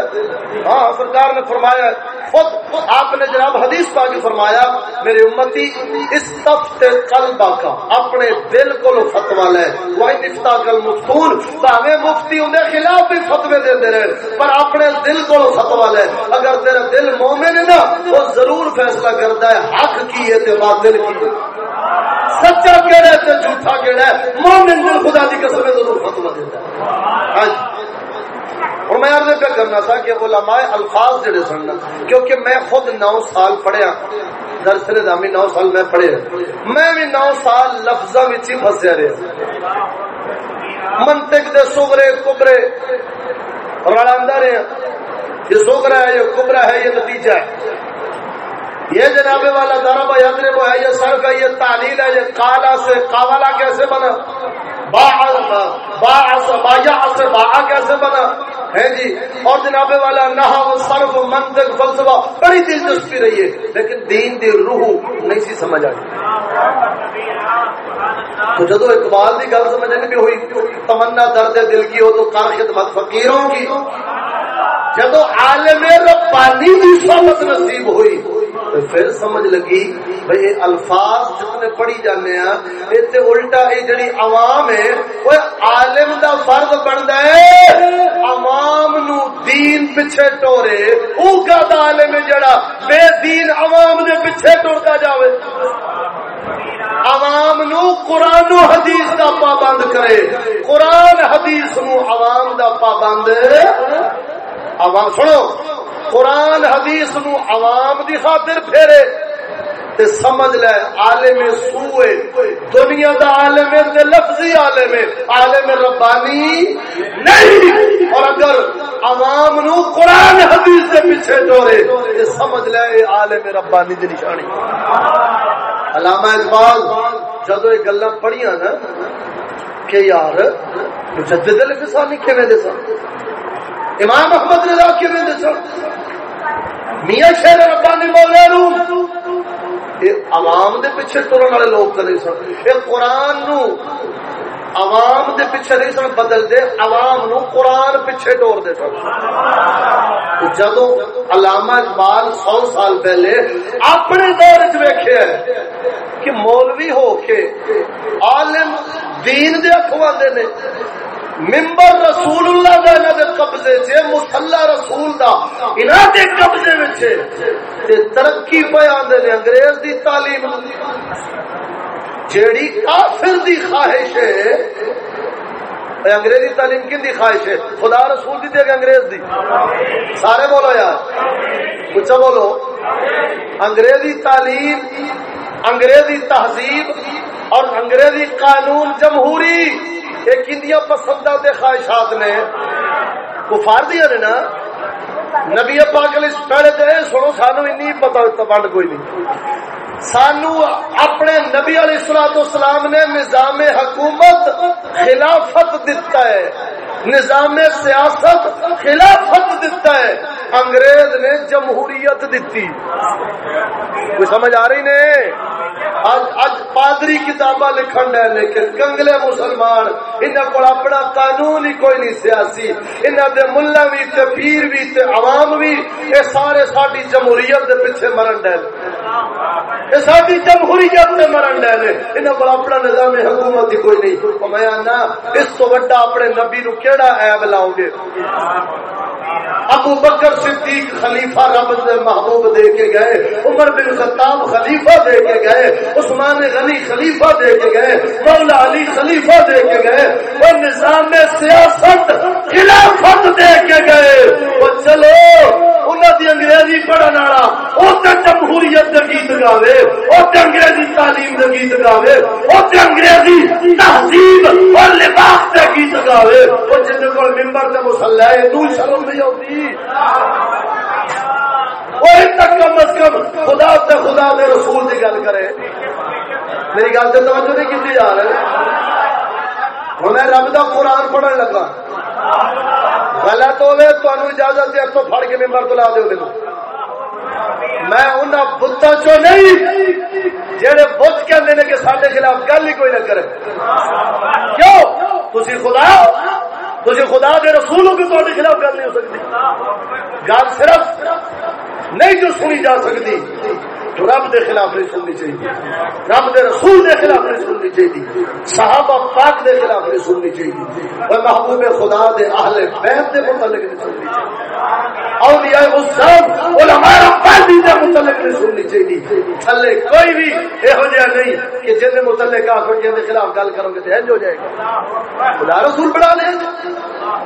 ہاں سرکار نے فرمایا خود آپ نے جناب حدیث پا کے فرمایا، میرے امتی، اس تفت قلبہ کا اپنے دل کو لو فتوا لے۔ وہی نفتا کل مفتون بھاوے مفتی ہوں خلاف بھی فتوے دے رہے، پر اپنے دل کو لو فتوا لے۔ اگر تیرا دل مومن ہے نا، وہ ضرور فیصلہ کرتا ہے، حق حق کی ہے تے باطل کی ہے۔ سچا کہڑا ہے تے جھوٹا کہڑا ہے۔ مومن دل خدا دی قسم ہے ضرور فتوا دیتا ہے۔ ہاں جی۔ اور میں عرض پہ کرنا تھا کہ علماء الفاظ جڑے سن کیونکہ میں خود نو سال پڑھیا، درس نظامی نو سال میں پڑھے میں بھی نو سال لفظوں میں ہی پھسیا رہا منطق دے سگرے کبرے رڑاندا رہے یہ سگرا ہے، یہ کبرا ہے، یہ نتیجہ ہے۔ یہ جناب والا دارا بھائی ادرے ہے یہ سر کا یہ تعلیل ہے، یہ کالا سے کاوالا کیسے بنا؟ با با یا سے با کیسے بنا؟ ہے جی اور جناب والا نہا صرف منطق فلسفہ بڑی دلچسپی رہی ہے، لیکن دین دی روح نہیں سی سمجھ آئی۔ تو جدو اقبال کی گل سمجھ نہیں ہوئی، تمنا درد دل کی ہو تو کار خدمت فقیروں کی جدو عالم ربانی کی صحبت نصیب ہوئی پھر سمجھ لگی بھئی الفاظ جتنے پڑھی جانے ہیں ایتے الٹا یہ جڑی عوام ہے، وہ عالم دا فرض بندا ہے، عوام نو دین پیچھے ٹورے او کا عالم جڑا بے دین عوام دے پیچھے ٹرتا جاوے۔ عوام نو قرآن و حدیث دا پابند کرے۔ قرآن حدیث نو عوام دا پابند عوام، سنو قرآن حدیث نو عوام دی خاطر پھیرے تے سمجھ لے عالم سوئے، دنیا دا عالم تے لفظی عالم عالم ربانی نہیں۔ اور اگر عوام نو قرآن حدیث دے پیچھے ڈورے تے سمجھ لے عالم ربانی دی نشانی۔ علامہ اقبال، جدو یہ گلا پڑھیاں نا کہ یار مجدد الفسانی کیویں دے سن؟ امام احمد رضا کیویں دے سن میاں شیر ربانی بولے رو عوام دے پیچھے ٹرن والے لوگ کرے سن۔ یہ قرآن نو عوام دے پیچھے نہیں سن بدل دے عوام نو قرآن پیچھے ٹور دے سن۔ جدو علامہ اقبال سو سال پہلے اپنے دور چ ویکھے کہ مولوی ہو کے عالم دین دے اخواندے نے ممبر رسول اللہ دا انہاں دے قبضے چ مصلا رسول دا انہاں دے قبضے وچ تے ترقی پے آندے نے انگریز دی تعلیم۔ جیڑی کافر دی خواہش ہے انگریزی تعلیم کن دی خواہش ہے؟ خدا رسول دی دے انگریز دی۔ سارے بولو یار۔ کچھ بولو۔ انگریزی تعلیم، انگریزی تہذیب اور انگریزی قانون جمہوری۔ یہ کندیا پسندہ دے خواہشات نے کفار دیا نے نا نبی پاک علیہ پہلے تے سنو، سانو انی پتہ ونڈ کوئی نہیں۔ سانو اپنے نبی علیہ الصلوۃ والسلام نے نظام حکومت خلافت دیتا ہے۔ نظام سیاست خلافت دیتا ہے۔ انگریز نے جمہوریت دیتی کوئی سمجھ آ رہی نے؟ اج اج پادری کتاباں لکھن ڈے لیکن کنگلے مسلمان، انہاں کول اپنا قانون ہی کوئی نہیں، سیاسی۔ انہاں دے ملہ بھی تے پیر بھی تے عوام بھی اے سارے ساری جمہوریت دے پیچھے مرن ڈے اے ساری جمہوریت تے مرن ڈے انہاں کول اپنا نظام حکومت ہی کوئی نہیں۔ او میں آنا اس تو بڑا اپنے نبی نو کیڑا عیب لاؤ گے؟ ابو بکر صدیق خلیفہ رب محبوب دے کے گئے، عمر بن خطاب خلیفہ دے کے گئے، عثمان غنی خلیفہ دے کے گئے، مولا علی خلیفہ دے کے گئے، وہ نظام سیاست خلافت دے کے گئے۔ وہ چلو انہوں دی انگریزی پڑھن والا وہ جمہوریت کے گیت گاوے وہ انگریزی تعلیم کے گیت گاوے وہ انگریزی تہذیب اور لباس کے گیت گاوے۔ وہ جن کو ممبر سے مسلح ہے، تو شرم نہیں ہوتی تک کم از کم خدا سے خدا دے رسول کی گل کرے۔ میری گل سے توجہ نہیں کی جا رہے ہوں میں رب کا قرآن پڑھن لگا۔ غلط ہوے تو اجازت ہے تو پھڑ کے ممبر تو لا دے میں ان بتوں چو نہیں؟ جہے بت کہ کہ سارے خلاف گل ہی کوئی نہ کرے۔ کیوں؟ تھی خدا؟ تھی خدا دے رسول ہو کے تھوڑے خلاف گل نہیں ہو سکتی۔ گل صرف نہیں جو سنی جا سکتی۔ تو رب دے خلاف نہیں سننی چاہیے۔ رب دے رسول دے خلاف نہیں سننی چاہیے۔ صحابہ پاک دے خلاف نہیں سننی چاہیے۔ اور محبوب خدا دے اہل بیت دے متعلق نہیں سننی چاہیے۔ اولیاء اسلام علماء ربانی دے متعلق نہیں سننی چاہیے۔ تھلے کوئی بھی یہو جہا نہیں کہ جن دے متعلق آخر کے خلاف گل کرو گے تو ہو جائے گا۔ خدا رسول بڑھا لے۔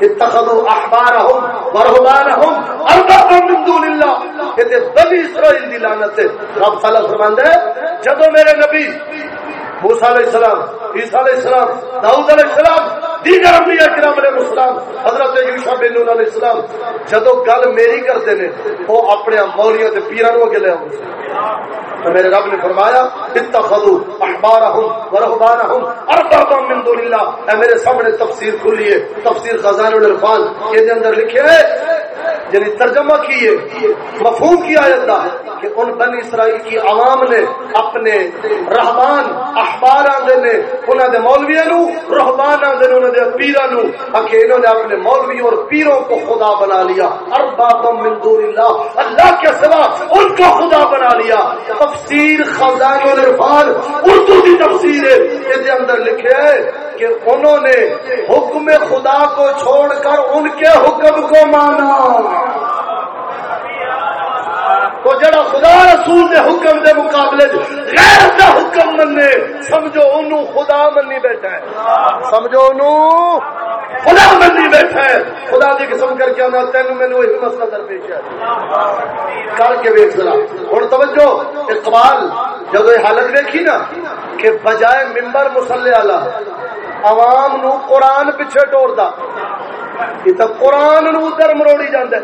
اتخذوا احبارهم ورهبانهم اربابا من دون الله کہ بنی اسرائیل دی لعنت ہے۔ رب تعالی فرماندا ہے، جدو میرے نبی موسیٰ علیہ السلام، عیسیٰ علیہ السلام، داؤد علیہ السلام دیگر انبیاء کرام علیہ السلام، حضرت یوشع بن نون علیہ السلام گل میری اپنے تے تو میرے رب نے فرمایا، اتخذوا احبارهم ورهبانهم اربابا من دون اے میرے سامنے تفسیر کھلی ہے، تفسیر خزانہ العرفان کے اندر لکھے ہے یعنی ترجمہ کیے، مفہوم کی آیت دا کہ ان بنی اسرائیل کی عوام نے اپنے رحمان اخبار آدھے نے انہوں نے مولویا نو رحمان آدھے انہوں نے پیرا نو کہ انہوں نے اپنے مولوی اور پیروں کو خدا بنا لیا۔ ارباب من دون اللہ اللہ کے سوا ان کو خدا بنا لیا۔ تفسیر خزان الرفان اردو کی تفسیر ہے اس اندر لکھے ہے کہ انہوں نے حکم خدا کو چھوڑ کر ان کے حکم کو مانا۔ تو جڑا خدا رسول دے حکم دے مقابلے غیر دا حکم مننے سمجھو انہوں خدا مننی بیٹھا ہے۔ سمجھو انہوں خدا مننی بیٹھا ہے۔ خدا دی قسم کر کے آنا، تینوں میں نے وہی مسئلہ در پیش ہے۔ کر کے بیٹھ ذرا۔ ہن توجہ، اقبال جب یہ حالت دیکھی نا کہ بجائے ممبر مسلح والا عوام نو قرآن پیچھے ٹور دا یہ تو قرآن نو ادھر مروڑی جاندے۔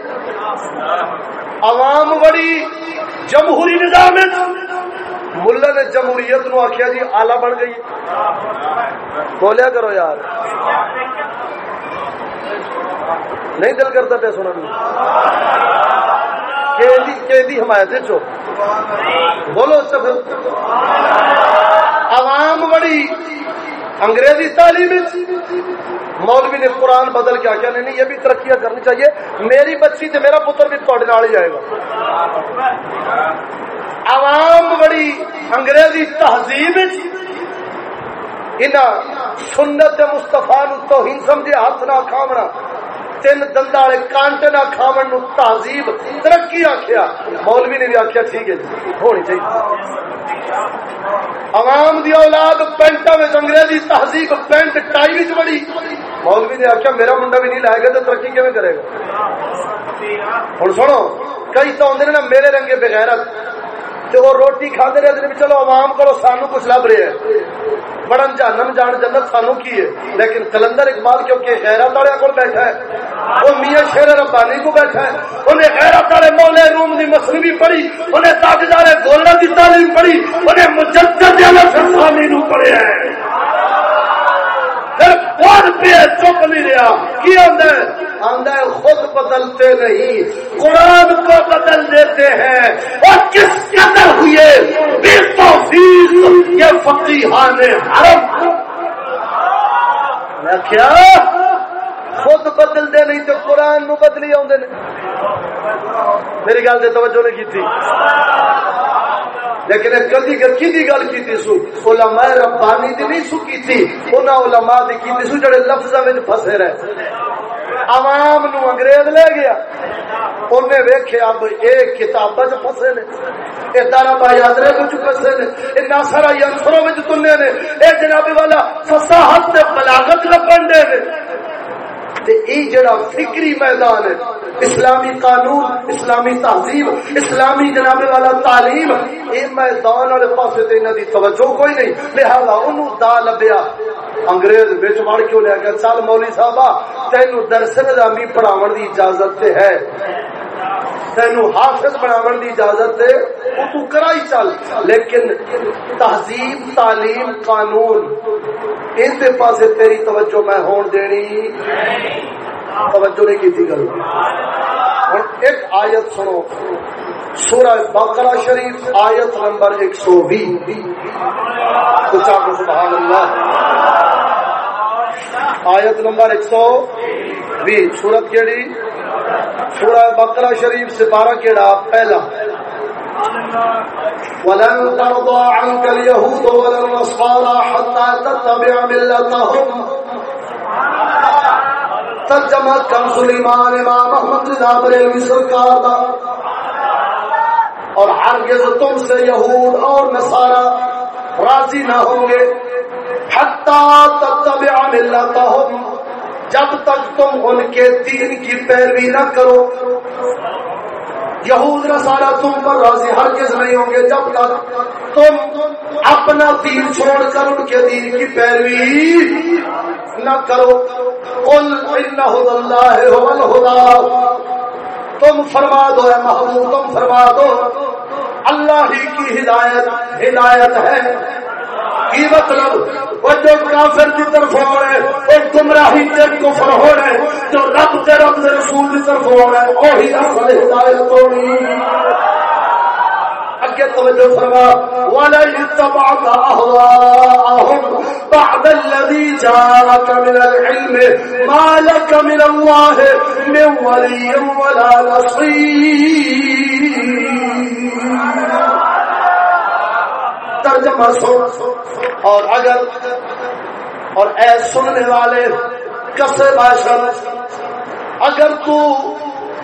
عوام بڑی جمہوری نظام ملا نے جمہوریت نو آخیا جی آلہ بن گئی۔ بولیا کرو یار۔ نہیں دل کرتا پہ سونا کہ حمایت چو۔ بولو عوام بڑی انگریزی تعلیم مولوی نے قرآن بدل کے آخیا نہیں یہ بھی ترقیاں کرنی چاہیے۔ میری بچی تو میرا پتر بھی تھوڑے نال ہی جائے گا۔ عوام بڑی انگریزی تہذیب سنت مستفا نو توہین سمجھے، ہاتھ نہ کھاونا۔ تین دند والے کانٹ نہ کھاون نو تہذیب، ترقی آخیا مولوی نے بھی آخیا ٹھیک ہے جی ہونی چاہیے۔ عوام دی اولاد پینٹا میں انگریزی تہذیب پینٹ ٹائی بھی بڑی مولوی نے آخیا میرا منڈا بھی نہیں لائے گا تو ترقی کیون کرے گا؟ ہوں سنو، کئی تو آدھے نا میرے رنگے بغیرت تو وہ روٹی کھانے رہتے ہیں چلو عوام کو سانو کچھ لب رہے ہیں۔ بڑن جہنم جان جنت سانو کی ہے؟ لیکن کلندر اقبال کیونکہ غیرت والے کو بیٹھا ہے، وہ میاں شیر ربانی کو بیٹھا ہے، انہیں غیرت والے مولے روم دی مصنوعی پڑھی، انہیں تاجدار گولڈن دی تعلیم پڑھی، انہیں مجدد نو چپ نہیں رہا۔ کی آدھا ہے؟ خود بدلتے نہیں۔ قرآن کو بدل دیتے ہیں۔ اور کس قدر ہوئے؟ بے توفیق یہ فقیحان حرم۔ میں کیا؟ خود بدل دے نہیں تو قرآن نو بدلی آدھے میری گل سے توجہ نہیں کی تھی۔ لیکن کدی کی دی گل کی سو؟ علماء ربانی دی نہیں سو کی تھی، انہاں علماء دی کی سو جڑے لفظاں وچ پھسے رہے۔ عوام نو انگریز لے گیا۔ انہیں ویکھے اب اے کتاباں وچ پھسے نے۔ اے دارا بایادرے وچ پھسے نے۔ اے ناصرہ ینصروں وچ تنے نے۔ اے جناب والا، فصاحت تے بلاغت لبن دے نے۔ تے ای جڑا فکری میدان ہے، اسلامی قانون، اسلامی تہذیب، اسلامی جناب والا تعلیم یہ میدان والے پاس دی توجہ کوئی نہیں۔ لہذا انہوں دا لبیا انگریز بچ مڑ کیوں لیا گیا چل مولی صاحب تین درس نظامی پڑھاو دی اجازت تے ہے۔ تین حافظ بناو دی اجازت ہے وہ تو کرائی چل۔ لیکن تہذیب، تعلیم، قانون اس پاسے تیری توجہ میں ہون دینی۔ توجہ نہیں کی تھی گل ایک آیت سنو۔ سورہ بقرہ شریف آیت نمبر ایک سو بھی سبحان اللہ۔ آیت نمبر ایک سو بھی سورت کیڑی؟ سورہ بقرہ شریف سپارہ کیڑا؟ پہلا۔ ولن ترضى عنك اليهود ولا النصارى حتى تتبع ملتهم ترجمہ کم سلیمان امام محمد رضا بریلوی سرکار دا۔ اور ہرگز تم سے یہود اور نصارا راضی نہ ہوں گے۔ حتی تتبع ملتہم، جب تک تم ان کے دین کی پیروی نہ کرو۔ یہود نصارا تم پر راضی، ہرگز نہیں ہوں گے، جب تک تم اپنا دین چھوڑ کر ان کے دین کی پیروی نہ کرو۔ قل ان اللہ هو الهدى۔ تم فرما دو اے محبوب، تم فرما دو۔ اللہ ہی کی ہدایت ہدایت ہے۔ کی مطلب؟ وہ جو کافر کی طرف ہو رہے وہ گمراہی تے کفر ہو رہے جو رب تے رب دے رسول کی طرف ہو رہے وہی اصل ہدایت ہونی اگے توجہ فرما ولا يتبعك اهواءهم بعد الذي جاءك من العلم ما لك من الله من ولي ولا نصير جمع سو اور اگر اور اے سننے والے کسے باشن اگر تو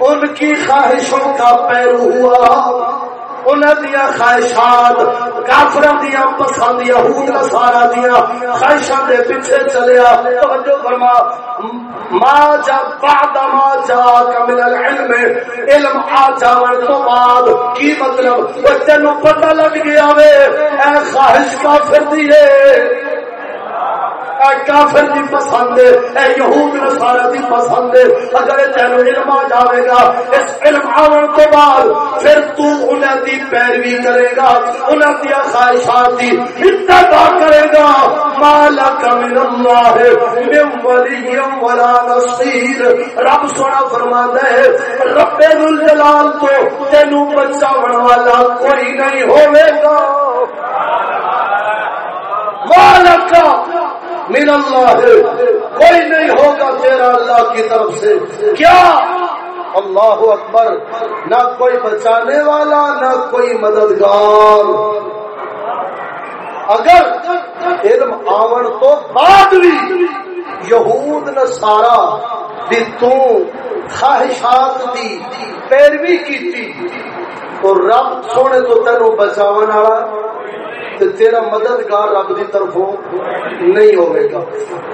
ان کی خواہشوں کا پیرو ہوا دیا خواہشات کافر دیا پسند یہود نصارا دیا خواہشاں دے پیچھے چلیا۔ توجہ فرما، ما جا بعد ما جا کمل العلم، علم آ جاون تو بعد کی مطلب؟ تینوں پتہ لگ گیا وے، اے خواہش کافر دی ہے کافر دی پسند ہے، اے یہود نصارا دی پسند ہے۔ اگر تینوں علم آ جاوے گا، اس علم آون تو بعد پھر تو انہاں دی پیروی کرے گا، انہاں دی خواہشات دی اتباع کرے گا۔ مالک من اللہ من ولی ولا نصیر۔ رب سونا فرماتا ہے، رب ذوالجلال تو تینوں بچاون والا کوئی نہیں ہوے گا۔ مالک من اللہ. کوئی نہیں ہوگا تیرا اللہ کی طرف سے. کیا؟ اللہ اکبر. نہ کوئی بچانے والا، نہ کوئی مددگار. اگر علم آون تو بعد بھی یہود نہ سارا دی تو خواہشات دی پیروی کی تھی تو رب سونے تو تینوں بچاون والا تیرا مددگار رب کی طرف نہیں ہوئے گا۔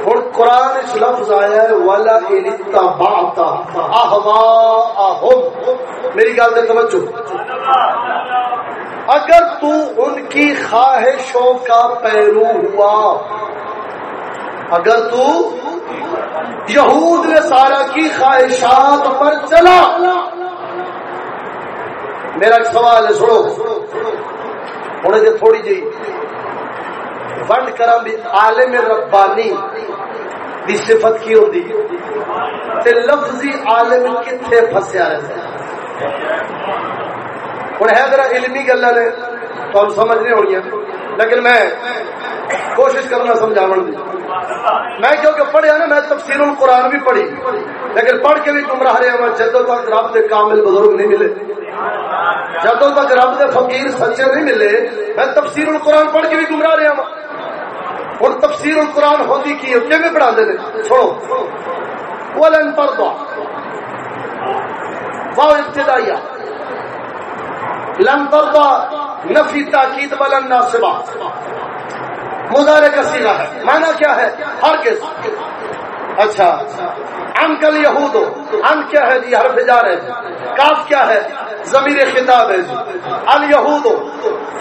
ہوں قرآن اس لفظ آیا ہے والا باتا میری گل سے توجہ۔ اگر تو ان کی خواہشوں کا پیرو ہوا، اگر تو یہود نے سارا کی خواہشات پر چلا میرا سوال ہے، سنو۔ ہوں جی تھوڑی جی۔ ونڈ کرا بھی عالم ربانی دی صفت کی ہوتی تے لفظی عالم کتنے فسیا رہتا ہوں ہے ذرا علمی گلا نے تو سمجھ نہیں ہونی لیکن میں کوشش کرنا سمجھا دی۔ میں کیونکہ پڑھیا نا، میں تفسیر القرآن بھی پڑھی۔ لیکن پڑھ کے بھی گمراہ رہا میں جدو تک رب کے کامل بزرگ نہیں ملے۔ جدو تک رب کے فقیر سچے نہیں ملے، میں تفسیر القرآن پڑھ کے بھی گمراہ رہا ہوں۔ ہوں تفسیر القرآن ہوتی کی ہے پڑھا دے چھوڑو۔ وہ لن پر دو وہ ابتدائیہ۔ لن پر نفی تاکید ولن ناصبہ۔ مظاہرے کا سیرا ہے۔ مانا کیا ہے؟ ہر کس اچھا ان کل یہود ان کیا ہے جی؟ حرف جا رہے جی۔ کاف کیا ہے؟ ضمیر خطاب ہے جی۔ ال یہود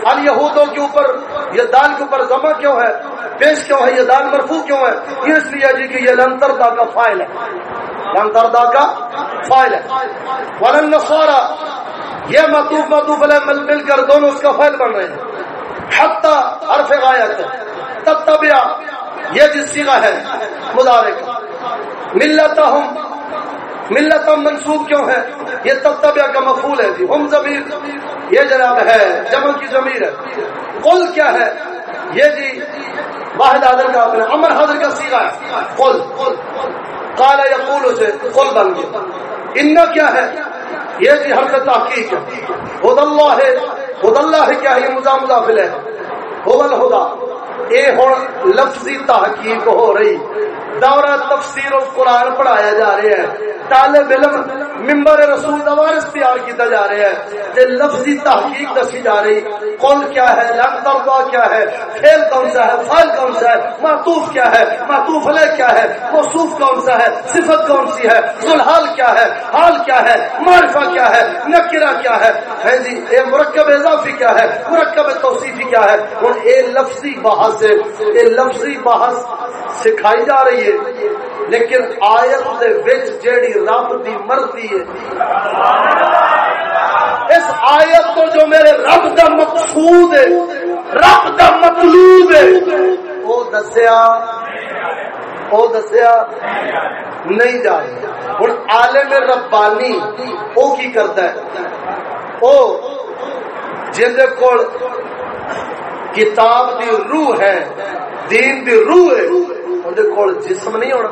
ال کے اوپر یہ دال کے اوپر جمع کیوں ہے؟ پیش کیوں ہے؟ یہ دال مرفوع کیوں ہے؟ یہ اس لیے جی کہ یہ لنتردا کا فائل ہے۔ لنتردا کا فائل ہے۔ ولن نصارا، یہ مطوف مطوف علیہ مل مل کر دونوں اس کا فائل بن رہے ہیں۔ حتی حرف غایت تب یہ جس سیگا ہے، مدارک۔ ملتا ہوں ملت منسوخ کیوں ہے؟ یہ تبتبیہ کا مفول ہے۔ جی ہم ضمیر۔ یہ جناب ہے جمع کی ضمیر ہے۔ قل کیا ہے؟ یہ جی واحد حاضر کا اپنا امر حاضر کا سیگا ہے۔ قل۔ کالا یا قول سے قل بن گیا۔ ان کیا ہے؟ یہ جی حرکت تحقیق ہے۔ خد اللہ ہے خد اللہ ہے کیا یہ مزام داخل ہے۔ ہوگل ہوگا اے ہوں لفظی تحقیق ہو رہی دورہ تفسیر القرآن پڑھایا جا رہا ہے طالب علم ممبر رسول دا وارث تیار کیتا جا رہا ہے تے لفظی تحقیق دسی جا رہی قول کیا ہے لن ترضا کیا ہے فعل کون سا ہے فعل کون سا ہے معطوف کیا ہے معطوف علیہ کیا ہے موصوف کون سا ہے صفت کون سی ہے ذوالحال کیا ہے حال کیا ہے معرفہ کیا ہے نکرہ کیا ہے ہے جی اے مرکب اضافی کیا ہے مرکب توصیفی کیا ہے ہن اے لفظی بحث ہے اے لفظی بحث سکھائی جا رہی ہے۔ لیکن آیت دے وچ جیڑی رب دی مرضی ہے۔ اس آیت تو جو میرے رب دا مقصود ہے، رب دا مطلوب ہے۔ وہ دسیا وہ دسیا، نہیں جا رہا ہوں عالم ربانی وہ کی کرتا ہے؟ وہ جن کو کتاب دی روح ہے، دین دی روح ہے۔ اندر کول جسم نہیں ہونا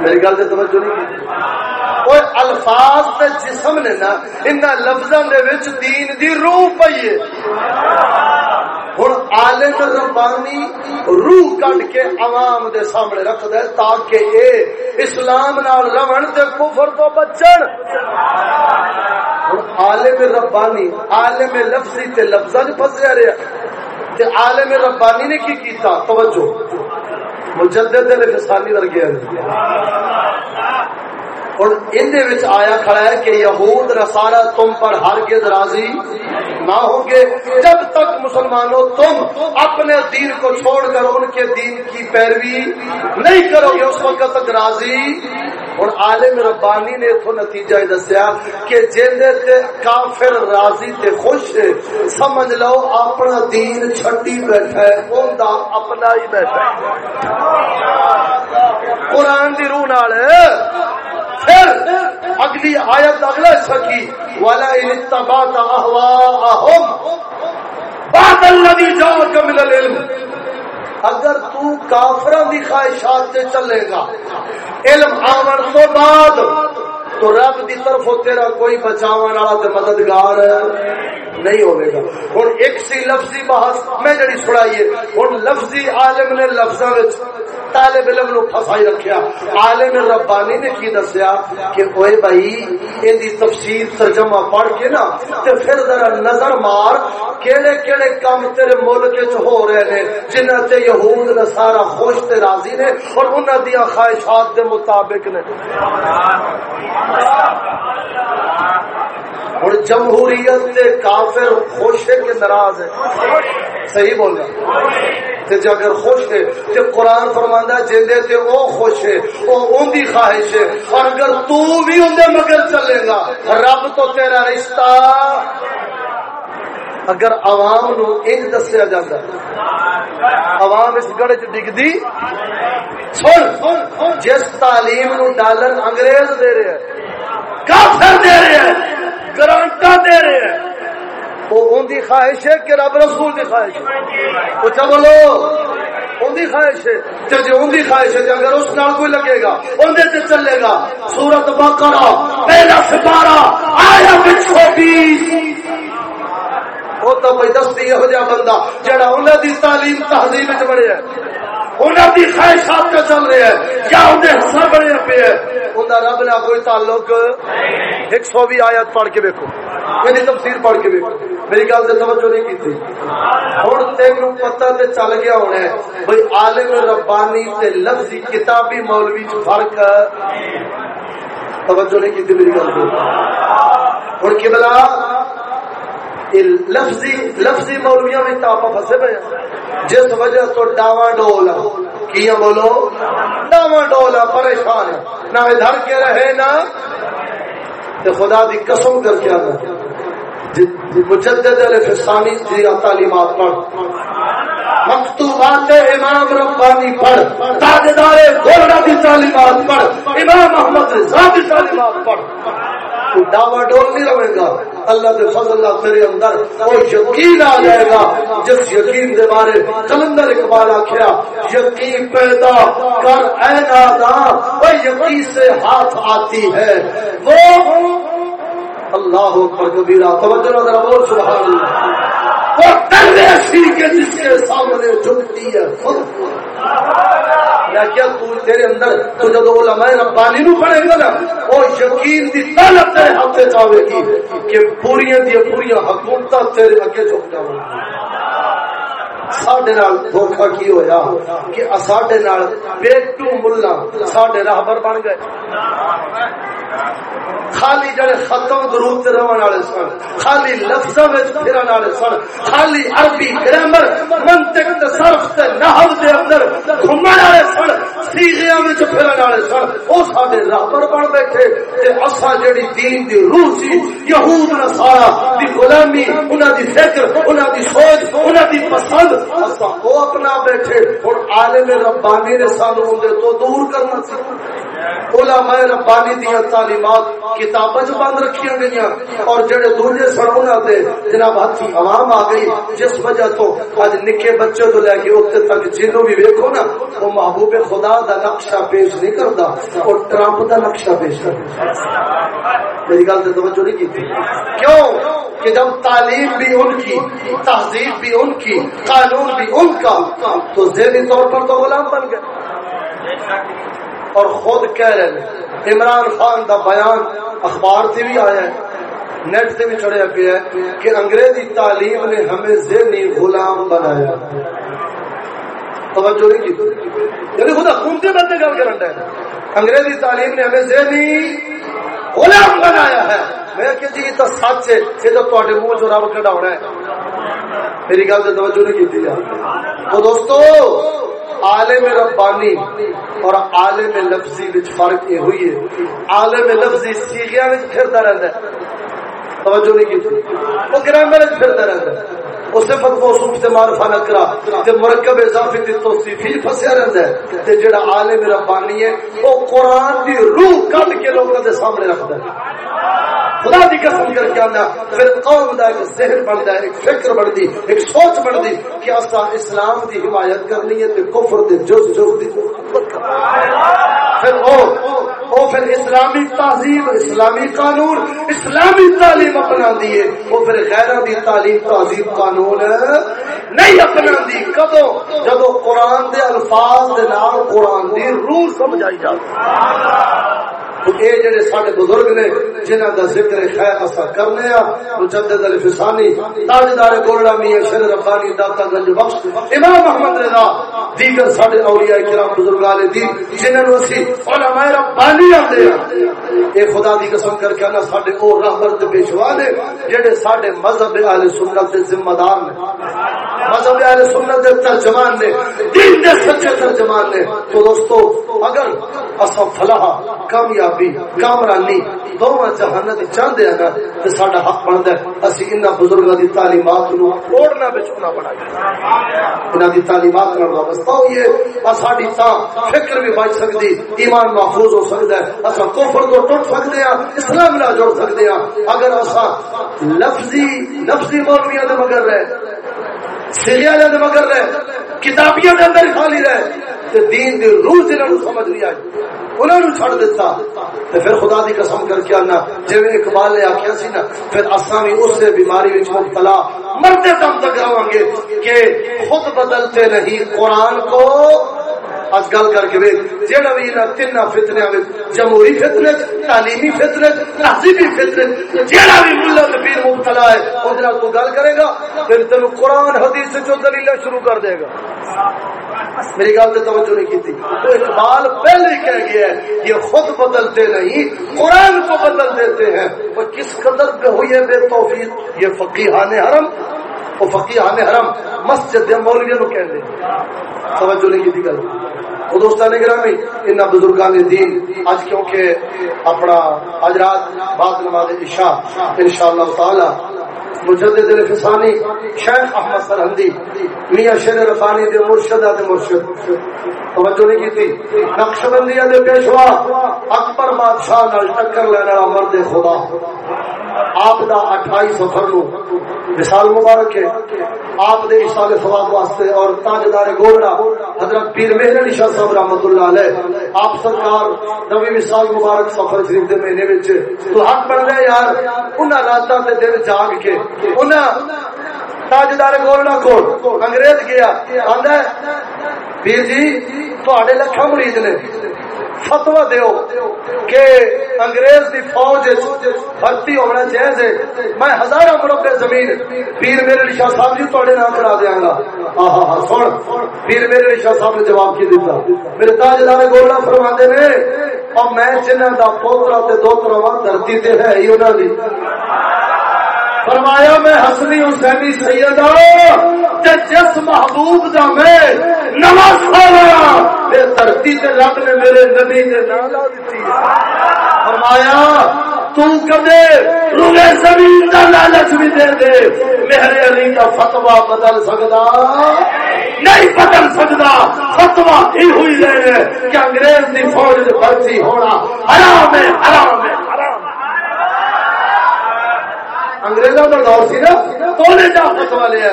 میری گل سے توجہ نہیں اور الفاظ تے جسم نے نا ان لفظوں دے وچ دین دی روح پئی ہے ہوں عالم ربانی روح کٹ کے عوام دے سامنے رکھ دے تاکہ اے اسلام نال رون تے کفر تو بچن ہوں عالم ربانی عالم لفظی تے لفظاں پھسیا رہا تے عالم ربانی نے کی کیتا؟ توجہ. مجدد نے فسانی ورگے اور ان آیا کھڑا ہے کہ یہود رسالہ تم پر ہر گز راضی نہ ہوں گے۔ جب تک مسلمانوں تم اپنے دین کو چھوڑ کر ان کے دین کی پیروی نہیں کرو گے، اس وقت تک راضی۔ اور عالم ربانی نے تو نتیجہ دسیا کہ جیندے تے کافر راضی تے خوش ہے۔ سمجھ لو، اپنا دین چھٹی بیٹھا ہے، ان دا اپنا ہی بیٹھا ہے۔ قرآن دی روح نال۔ پھر اگلی آیت اگلا سکی والا ان تبات من العلم۔ اگر تو کافروں دی خواہشات سے چلے گا، علم آمن تو بعد تو رب دی طرف تیرا کوئی بچاون والا تے مددگار نہیں ہوے گا۔ ہن ایک سی لفظی بحث میں جڑی سنائیے ہن لفظی عالم نے لفظاں وچ طالب علم نو پھسائی رکھیا۔ عالم ربانی نے کی دسیا کہ اوے بھائی، ان دی تفسیر ترجمہ پڑھ کے نا، تے پھر ذرا نظر مار کیڑے کیڑے کام تیرے ملک وچ ہو رہے نے، جنہاں تے یہود نصارا خوش تے راضی نے، اور انہاں دی خواہشات دے مطابق نے۔ سبحان اللہ ہوں جمہوریت سے کافر خوش ہے کہ ناراض ہے صحیح بول رہا اگر خوش ہے تو قرآن فرمانا جیندے تے او خوش ہے او ان دی خواہش ہے۔ اور اگر تو بھی اندر مگر چلے گا، رب تو تیرا رشتہ اگر عوام نو ان دسیا جاتا عوام اس گڑھ چ ڈگدی سن۔ جس تعلیم نو ڈالر انگریز دے رہے ہیں کافر دے رہے ہیں گرانٹا دے رہے ہیں ان دی خواہش ہے کہ رب رسول دی خواہش ہے۔ اچھا بولو؟ ان دی خواہش ہے۔ تے جے جی ان دی خواہش ہے جی اگر اس نال کوئی لگے گا، ان دے تے چلے گا۔ سورت بقرہ پہلا سپارہ آیا 120 تو بھائی دس ہو جا بندہ جہاں انہوں نے تعلیم تہذیب خواہشات چل انہیں حصہ بڑے ہے رب کوئی تعلق۔ آیات پڑھ کے دیکھو میری یعنی پڑھ کے دیکھو میری گل توجہ نہیں چل گیا ہونا بھائی عالم ربانی تے لفظی کتابی مولوی فرق توجہ نہیں کی میری گل تے۔ ہن بلا لفظی لفظی مولویاں میں تو آپ پھنسے پے جس وجہ تو ڈاواں ڈول کیا بولو؟ ڈاواں ڈول پریشان ہے نہ ادھر کے رہے، نہ خدا دی قسم کر کے آنا۔ جی، جی، مجدد فسانی جی تعلیمات پڑھ۔ مکتوبات امام ربانی پڑھ۔ تاجدار گولڈا دی تعلیمات پڑھ۔ امام محمد رضا کی تعلیمات پڑھ۔ ڈاوا ڈول نہیں رہے گا۔ اللہ کے فضل اللہ تیرے اندر۔ وہ یقین آ جائے گا۔ جس یقین کے بارے کلندر اقبال آخیا یقین پیدا کر، اے نادا وہ یقین سے ہاتھ آتی ہے۔ وہ اللہ پر کبیرہ توجہ ذرا بول، سبحان اللہ۔ وہ کرنے سی کے جس کے سامنے جھکتی ہے۔ خود میں کیا تو تیرے اندر؟ تو جب علماء ربانی نو گا نا، وہ یقین دی تیرے ہاتھ گی کہ پوریاں دی پوریاں حکومت تیرے اگے جھک ساڈے نال دھوکا کی ہویا؟ کہ ساڈے نال بیٹو ملا، ساڈے راہبر بن گئے۔ خالی جڑے ختم درود تے رہن والے سن، خالی لفظاں وچ پھرن والے سن، خالی عربی گرامر، منطق تے صرف تے نحو دے اندر والے سن، سیغیاں وچ پھرن والے سن، او ساڈے راہبر بن بیٹھے۔ تے اساں جڑی دین دی روح سی، یہود نصارا دی غلامی، انہاں دی فکر، انہاں دی سوچ، انہاں دی پسند اساں او اپنا بیٹھے، ہن عالم ربانی نے سانو دے تو دور کرنا سی۔ علماء ربانی دی تعلیمات کتاباں بند رکھی گئی اور جڑے دوجے سڑکوں دے، جناب ہاتھی عوام آ گئی۔ جس وجہ تو اج نکے بچے تو لے کے اتنے تک جنوں بھی ویکو نا، وہ محبوب خدا دا نقشہ پیش نہیں کرتا، اور ٹرمپ دا نقشہ پیش کرتا۔ میری گل سے توجہ نہیں کی کیوں؟ کہ جب تعلیم بھی ان کی، تہذیب بھی ان کی قانون بھی ان کا۔ تو ذہنی طور پر تو غلام بن گئے۔ اور خود کہہ رہے ہیں، عمران خان دا بیان اخبار سے بھی آیا ہے، نیٹ سے بھی چڑھیا پیا ہے کہ انگریزی تعلیم نے ہمیں ذہنی غلام بنایا۔ توجہ نہیں کی؟ یعنی خدا حکومتی بندے گل کر رہا ہے انگریزی تعلیم نے ہمیں ذہنی غلام بنایا ہے۔ میں کہ جی تو سچ ہے، یہ تو تے منہ چ رب کھڑا ہونا ہے۔ میری گل سے توجہ نہیں کی تو دوستو، عالم ربانی اور عالم لفظی وچ فرق یہ ہوئی ہے۔ عالم لفظی سیغیاں وچ پھردا رہندا ہے۔ توجہ نہیں کی وہ گرامر وچ پھردا رہندا ہے۔ وہ صفت موصوف سے معرفہ نہ کرا تے مرکب اضافی تے توصیفی پھسیا رہندا ہے تے جڑا عالم ربانی ہے، وہ قران دی روح کڈ کے لوگوں دے سامنے رکھدا ہے۔ خدا دی قسم کر کے آنا پھر قوم دا ایک ذہن بنتا ہے، ایک فکر بنتی ایک سوچ بنتی کہ اصا اسلام دی حمایت کرنی ہے تے کفر دے جز جز دی پھر او او پھر اسلامی تہذیب اسلامی قانون، اسلامی تعلیم اپنا دیے وہ پھر غیر دی تعلیم تہذیب قانون نہیں اپنا دی کدو جدو قرآن دے الفاظ دے نال قرآن دی روح سمجھائی جاتی۔ یہ جڑے سارے بزرگ نے جنہ کا ذکر خیر اثر کرنے مجدد الفسانی تاجدار گولڈا میاں شر ربانی داتا گنج بخش، امام محمد رضا، دیگر سارے اولیاء کرام بزرگان دین جنہوں اسی علماء ربانی آتے ہیں اے خدا دی قسم کر کے اللہ سارے او رہبر تے پیشوا نے، جڑے سارے مذہب اہل سنت دے ذمہ دار نے۔ مذہب اہل سنت دے ترجمان نے، دین دے سچے ترجمان نے۔ تو دوستو، اگر اسا فلاح کامیابی، کامرانی، دونوں جہانت چاہتے ہیں تو سارا حق بنتا ہے، اسی ان بزرگوں کی تعلیمات نو اوڑنا بچونا بنایا انہوں کی تعلیمات وابستہ ہوئی ہے ساری تا فکر بھی بچ سکتی ایمان محفوظ ہو سکتا ہے۔ اصا کوفر کو ٹوٹ سکتے ہیں اسلام نہ جوڑ سکتے ہیں اگر اصا لفظی لفظی مولویا دے مگر رہے سیریا دے مگر رہے، کتابیاں دے اندر خالی رہے تے دین دی روح جنہوں سمجھ نہیں آئی انہوں نے چھڑ دیتا تے پھر خدا دی قسم کر کے آنا۔ جو اقبال نے آخیا سی نا، پھر اصا بھی اس بیماری وچ مبتلا۔ مرتے دم تک رہوں گے کہ خود بدلتے نہیں، قرآن کو اج گل کر کے جہاں بھی تین فتنیا جمہوری فتنے، تعلیمی فتنے، تہذیبی فتنے جہاں بھی ملا پیر مبتلا ہے وہ تو گل کرے گا، پھر تین قرآن، حدیث جو دلیل شروع کر دے گا۔ میری گل سے توجہ نہیں کی تو اقبال پہلے ہی کہہ گیا ہے، یہ خود بدلتے نہیں، قرآن کو بدل دیتے ہیں۔ وہ کس قدر پہ ہوئی ہے بے توفیق، یہ فقیحان حرم؟ وہ فقیحان حرم، مسجد مولوی نو کہہ دے توجہ نہیں کی گل۔ وہ دوستان گرامی، ان بزرگان دین اج کیونکہ اپنا اج رات بعد نماز عشاء، انشاءاللہ تعالی مجدد الفسانی شیخ احمد سرحدی میاں شیر رفانی دے مرشد دے مرشد۔ توجہ نہیں کی نقش بندی دے پیشوا، اکبر بادشاہ نال ٹکر لینا مرد خدا۔ آپ دا اٹھائی سفر نو مثال مبارک ہے۔ آپ دے اشال ثواب واسطے اور تاجدار گولڑا، حضرت پیر مہر علی شاہ صاحب رحمۃ اللہ علیہ، آپ سرکار نوی مثال مبارک سفر شریف دے مہینے وچ۔ تو حق بن گئے یار، انہاں راتاں تے دن جاگ کے انہاں تاجدار گولڑا کو انگریز گیا، آندا پیر جی تواڈے لکھاں مرید نے فتوا دیو کہ انگریز دی فوج بھرتی ہونا چاہیے میں ہزار مربع زمین پیر میرے شاہ صاحب جی تھوڑے نام کرا دیا گا۔ سن۔ پیر میرے شاہ صاحب نے جواب کی دیتا میرے تاجدار گولڈا فرما نے، اور میں جنہ کا پوترا دوترا دھرتی تے ہے، ہی انہوں نے فرمایا میں حسنی حسینی سید جس محبوب دا میں نماز پڑھا دھرتی تے رب نے میرے نبی نے نام لا دیتی فرمایا تو کدے روے زمین دا لالچ بھی دے دے میرے علی کا فتوا بدل سکتا نہیں بدل سکتا فتوا ہی ہوئی ہے کہ انگریز دی فوج بھرتی ہونا حرام ہے حرام ہے۔ انگریزوں کا دور سی نا۔ تو جا فتوا لیا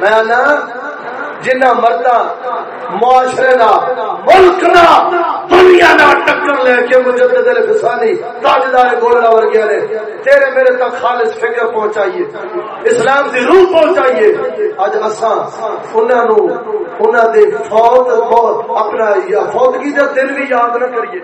میں جنہ مردا معاشرے دا ملک دا دنیا دا ٹکر لے کے مجدد الفسانی تاجدار گولڑا ورگیا نے، تیرے میرے تک خالص فکر پہنچائیے، اسلام دی روح پہنچائیے۔ اج اساں انہاں نو، انہاں دے فوت موت اپنا یا فوتگی دا دن بھی یاد نہ کریے۔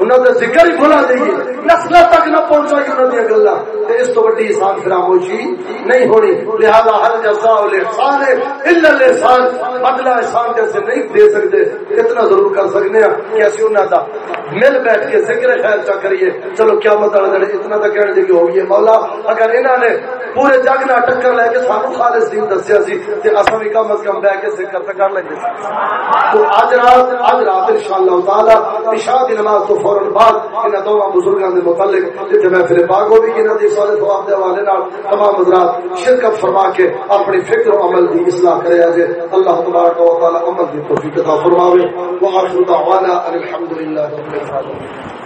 انہاں دا ذکر ہی بھلا دئیے نسل تک نہ پہنچائیے انہاں دی گلاں۔ تے اس تو بڑی احسان فراموشی نہیں ہونی۔ لہذا ہر جزاء الاحسان الا الاحسان بدلہ احسان جیسے نہیں دے سکتے، اتنا ضرور کر سکتے ہیں کہ اسی انہاں دا مل بیٹھ کے ذکر خیر چا کریے۔ چلو کیا مطلب ہے اتنا تو کہنے دی ہوئی ہے۔ مولا، اگر انہاں نے پورے جگ نہ ٹکر لے کے سانو خالص دین دسیا سی، تے اساں بھی کم از کم بیٹھ کے ذکر تے کر لیں تو اج رات اج رات انشاءاللہ تعالی عشاء دی نماز تو فورن بعد ان دونوں بزرگاں دے متعلق جتھے میں پھر پاک ہو بھی انہاں دی سوال ثواب دے حوالے نال تمام حضرات شرکت فرما کے اپنی فکر و عمل دی اصلاح کرے اجے اللہ تبارک و تعالی عمل کی توفیق عطا فرماوے۔ واخر دعوانا الحمدللہ رب العالمین۔